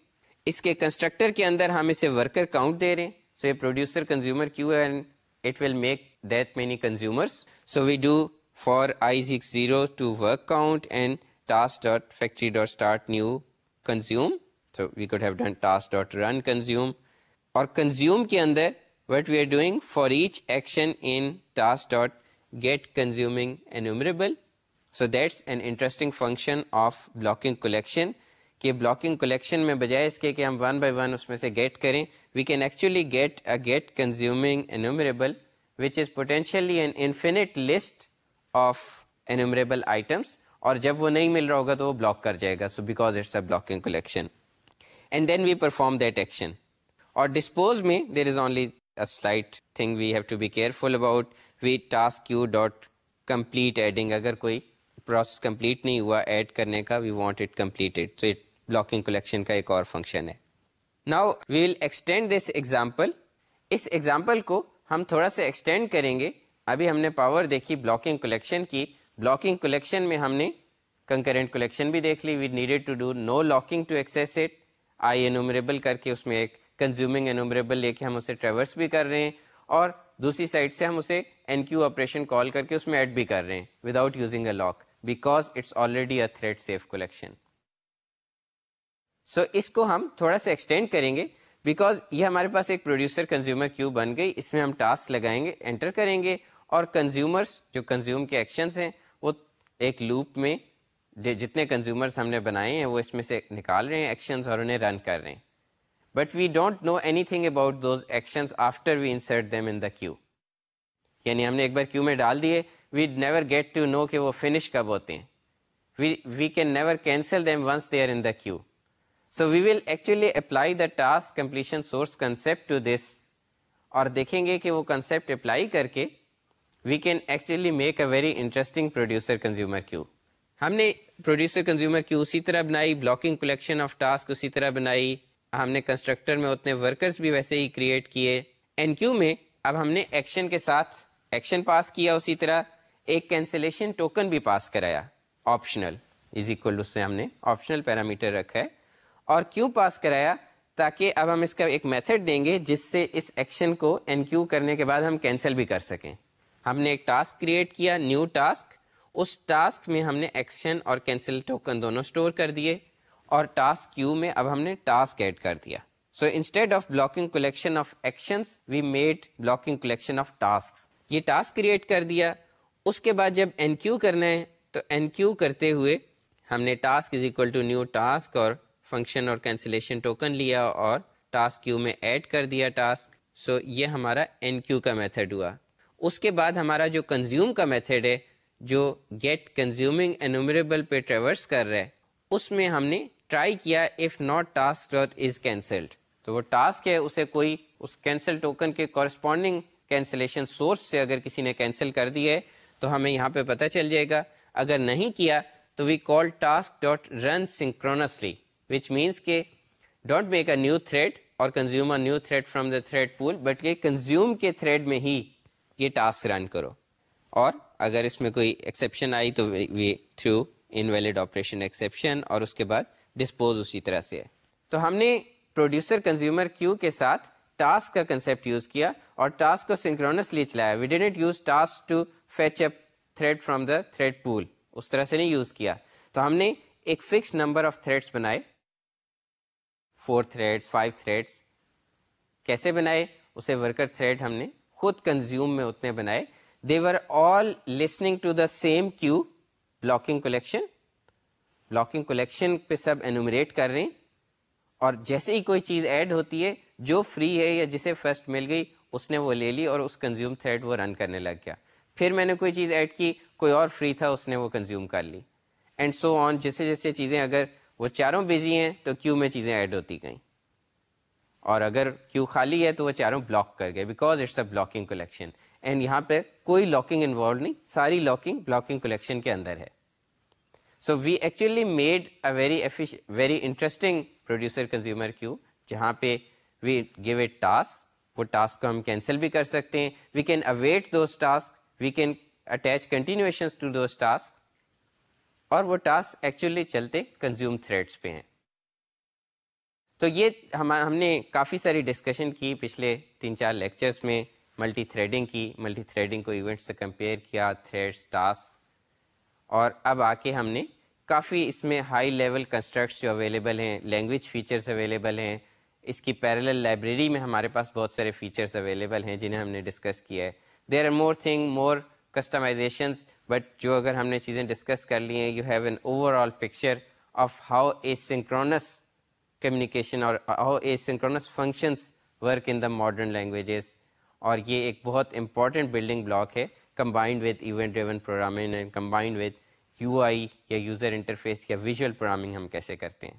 اس کے کنسٹرکٹر کے اندر ہم اسے ورکر کاؤنٹ دے رہے ہیں سو یہ پروڈیوسر کنزیومر کیو ہے and it will make that many consumers so we do for I zero to work count and task dot factory dot start new consume so we could have done task dot run consume اور consume کے اندر what we are doing for each action in task dot get consuming enumerable so that's an interesting function of blocking collection کہ blocking collection میں بجائے اس کے کہ ہم ون بائی ون اس میں سے گیٹ کریں we can actually get a get consuming enumerable which is potentially an infinite list of enumerable items اور جب وہ نہیں مل رہا ہوگا تو وہ بلاک کر جائے گا so because it's a blocking collection and then we perform that action اور ڈسپوز میں دیر از اونلی کوئی ایڈ کرنے کا وی وانٹلیٹ بلاکنگ کلیکشن کا ایک اور فنکشن ہے اس ایگزامپل کو ہم تھوڑا سا ایکسٹینڈ کریں گے ابھی ہم نے پاور دیکھی بلاکنگ کلیکشن کی بلاکنگ کلیکشن میں ہم نے کنکرنٹ کلیکشن بھی دیکھ لی we needed to do no locking it enumerable کر کے اس میں ایک کنزیومنگ انومریبل لے کے ہم اسے ٹریورس بھی کر رہے ہیں اور دوسری سائڈ سے ہم اسے این کیو آپریشن کال کر کے اس میں ایڈ بھی کر رہے ہیں without using a lock because it's already a thread safe collection so اس کو ہم تھوڑا سا ایکسٹینڈ کریں گے بیکاز یہ ہمارے پاس ایک پروڈیوسر کنزیومر کیو بن گئی اس میں ہم ٹاسک لگائیں گے انٹر کریں گے اور کنزیومرس جو کنزیوم کے ایکشنس ہیں وہ ایک لوپ میں جتنے کنزیومرس ہم نے بنائے ہیں وہ اس میں سے نکال رہے ہیں ایکشنز اور انہیں رن کر رہے ہیں but we won't know anything about action after we insert them in a queue یعنی ہم نے ایک بار کیو میں ڈال دیے we never get to know کہ وہ فنش کب ہوتے ہیں we can never cancel them once they are in the queue so we will actually apply the task completion source concept to this اور دیکھیں گے کہ وہ کنسیپٹ اپلائی کر کے we can actually make a very interesting producer consumer queue ہم نے producer consumer queue اسی طرح بنائی بلاکنگ کلیکشن آف ٹاسک اسی طرح بنائی ہم نے کنسٹرکٹر میں اتنے ورکرز بھی ویسے ہی کریٹ کیے این کیو میں اب ہم نے ایکشن کے ساتھ ایکشن پاس کیا اسی طرح ایک کینسلیشن ٹوکن بھی پاس کرایا آپشنل از اکول اس سے ہم نے آپشنل پیرامیٹر رکھا ہے اور کیوں پاس کرایا تاکہ اب ہم اس کا ایک میتھڈ دیں گے جس سے اس ایکشن کو این کیو کرنے کے بعد ہم کینسل بھی کر سکیں ہم نے ایک ٹاسک کریٹ کیا نیو ٹاسک اس ٹاسک میں ہم نے ایکشن اور کینسل ٹوکن دونوں اسٹور کر دیے اور ٹاسک کیو میں اب ہم نے ٹاسک ایڈ کر دیا so instead of blocking collection of actions we made blocking collection of task یہ ٹاسک کریٹ کر دیا اس کے بعد جب این کیو کرنا ہے تو این کیو کرتے ہوئے ہم نے task is equal to new task اور فنکشن اور کینسلیشن ٹوکن لیا اور ٹاسک کیو میں ایڈ کر دیا ٹاسک سو so, یہ ہمارا این کیو کا میتھڈ ہوا اس کے بعد ہمارا جو کنزیوم کا میتھڈ ہے جو گیٹ کنزیومنگ انومریبل پہ ٹریورس کر رہے اس میں ہم نے ٹرائی کیا if not task dot is cancelled تو وہ ٹاسک ہے اسے کوئی اس کینسل ٹوکن کے کورسپونڈنگ کینسلیشن سورس سے اگر کسی نے کینسل کر دی ہے تو ہمیں یہاں پہ پتا چل جائے گا اگر نہیں کیا تو we call task dot run synchronously which means کہ don't make a new thread اور a new thread from the thread pool but یہ کنزیوم کے تھریڈ میں ہی یہ ٹاسک رن کرو اور اگر اس میں کوئی ایکسیپشن آئی تو تھرو انویلڈ آپریشن ایکسیپشن اور اس کے بعد ڈسپوز اسی طرح سے ہے تو ہم نے پروڈیوسر کنزیومر کیو کے ساتھ ٹاسک کا کنسپٹ یوز کیا اور ٹاسک کو سنکرونسلی چلایا we use task to fetch up thread thread from the pool اس طرح سے نہیں یوز کیا تو ہم نے ایک فکس نمبر آف تھریڈس بنائے فور تھریڈس فائیو تھریڈس کیسے بنائے اسے ورکر تھریڈ ہم نے خود کنزیوم میں اتنے بنائے they're all listening to the same queue blocking collection blocking collection پہ سب انومریٹ کر رہے ہیں اور جیسے ہی کوئی چیز ایڈ ہوتی ہے جو فری ہے یا جسے فرسٹ مل گئی اس نے وہ لے لی اور اس کنزیوم تھریڈ وہ رن کرنے لگ گیا پھر میں نے کوئی چیز ایڈ کی کوئی اور فری تھا اس نے وہ کنزیوم کر لی اینڈ سو آن جیسے جیسے چیزیں اگر وہ چاروں بزی ہیں تو کیو میں چیزیں ایڈ ہوتی گئیں اور اگر کیو خالی ہے تو وہ چاروں بلاک کر گئے because it's a blocking collection and یہاں پہ کوئی لاکنگ انوالو نہیں ساری لاکنگ بلاکنگ کلیکشن کے اندر ہے so we actually made a very very interesting producer consumer queue جہاں پہ وی گیو اے ٹاسک وہ ٹاسک کو ہم کینسل بھی کر سکتے ہیں we can await those task we can attach to those task اور وہ ٹاسک ایکچولی چلتے کنزیوم تھریڈس پہ ہیں تو یہ ہم ہم نے کافی ساری ڈسکشن کی پچھلے تین چار لیکچرس میں ملٹی تھریڈنگ کی ملٹی تھریڈنگ کو ایونٹ سے کمپیئر کیا تھریڈس ٹاسک اور اب آ کے ہم نے کافی اس میں ہائی لیول کنسٹرکٹس جو اویلیبل ہیں لینگویج فیچرس اویلیبل ہیں اس کی پیرل لائبریری میں ہمارے پاس بہت سارے فیچرس اویلیبل ہیں جنہیں ہم نے ڈسکس کیا ہے there are more thing more customizations but جو اگر ہم نے چیزیں ڈسکس کر لی ہیں you have an overall picture of how asynchronous communication اور how asynchronous functions work in the modern languages اور یہ ایک بہت امپارٹنٹ بلڈنگ بلاک ہے combined with event driven programming and combined with U I یا یوزر انٹرفیس یا visual programming ہم کیسے کرتے ہیں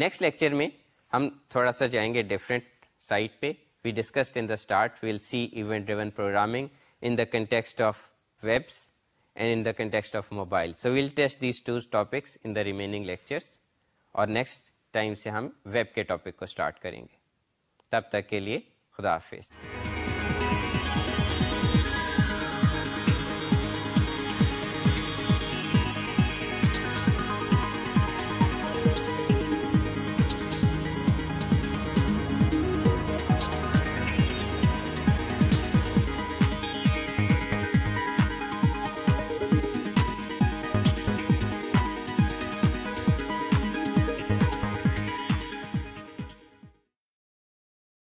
نیکسٹ لیکچر میں ہم تھوڑا سا جائیں گے ڈفرینٹ سائٹ پہ we discuss in the start we'll see event driven programming in the context of webs and in the context of mobile so we'll test these two topics in the remaining lectures اور next time سے ہم web کے topic کو start کریں گے تب تک کے لیے خدا حافظ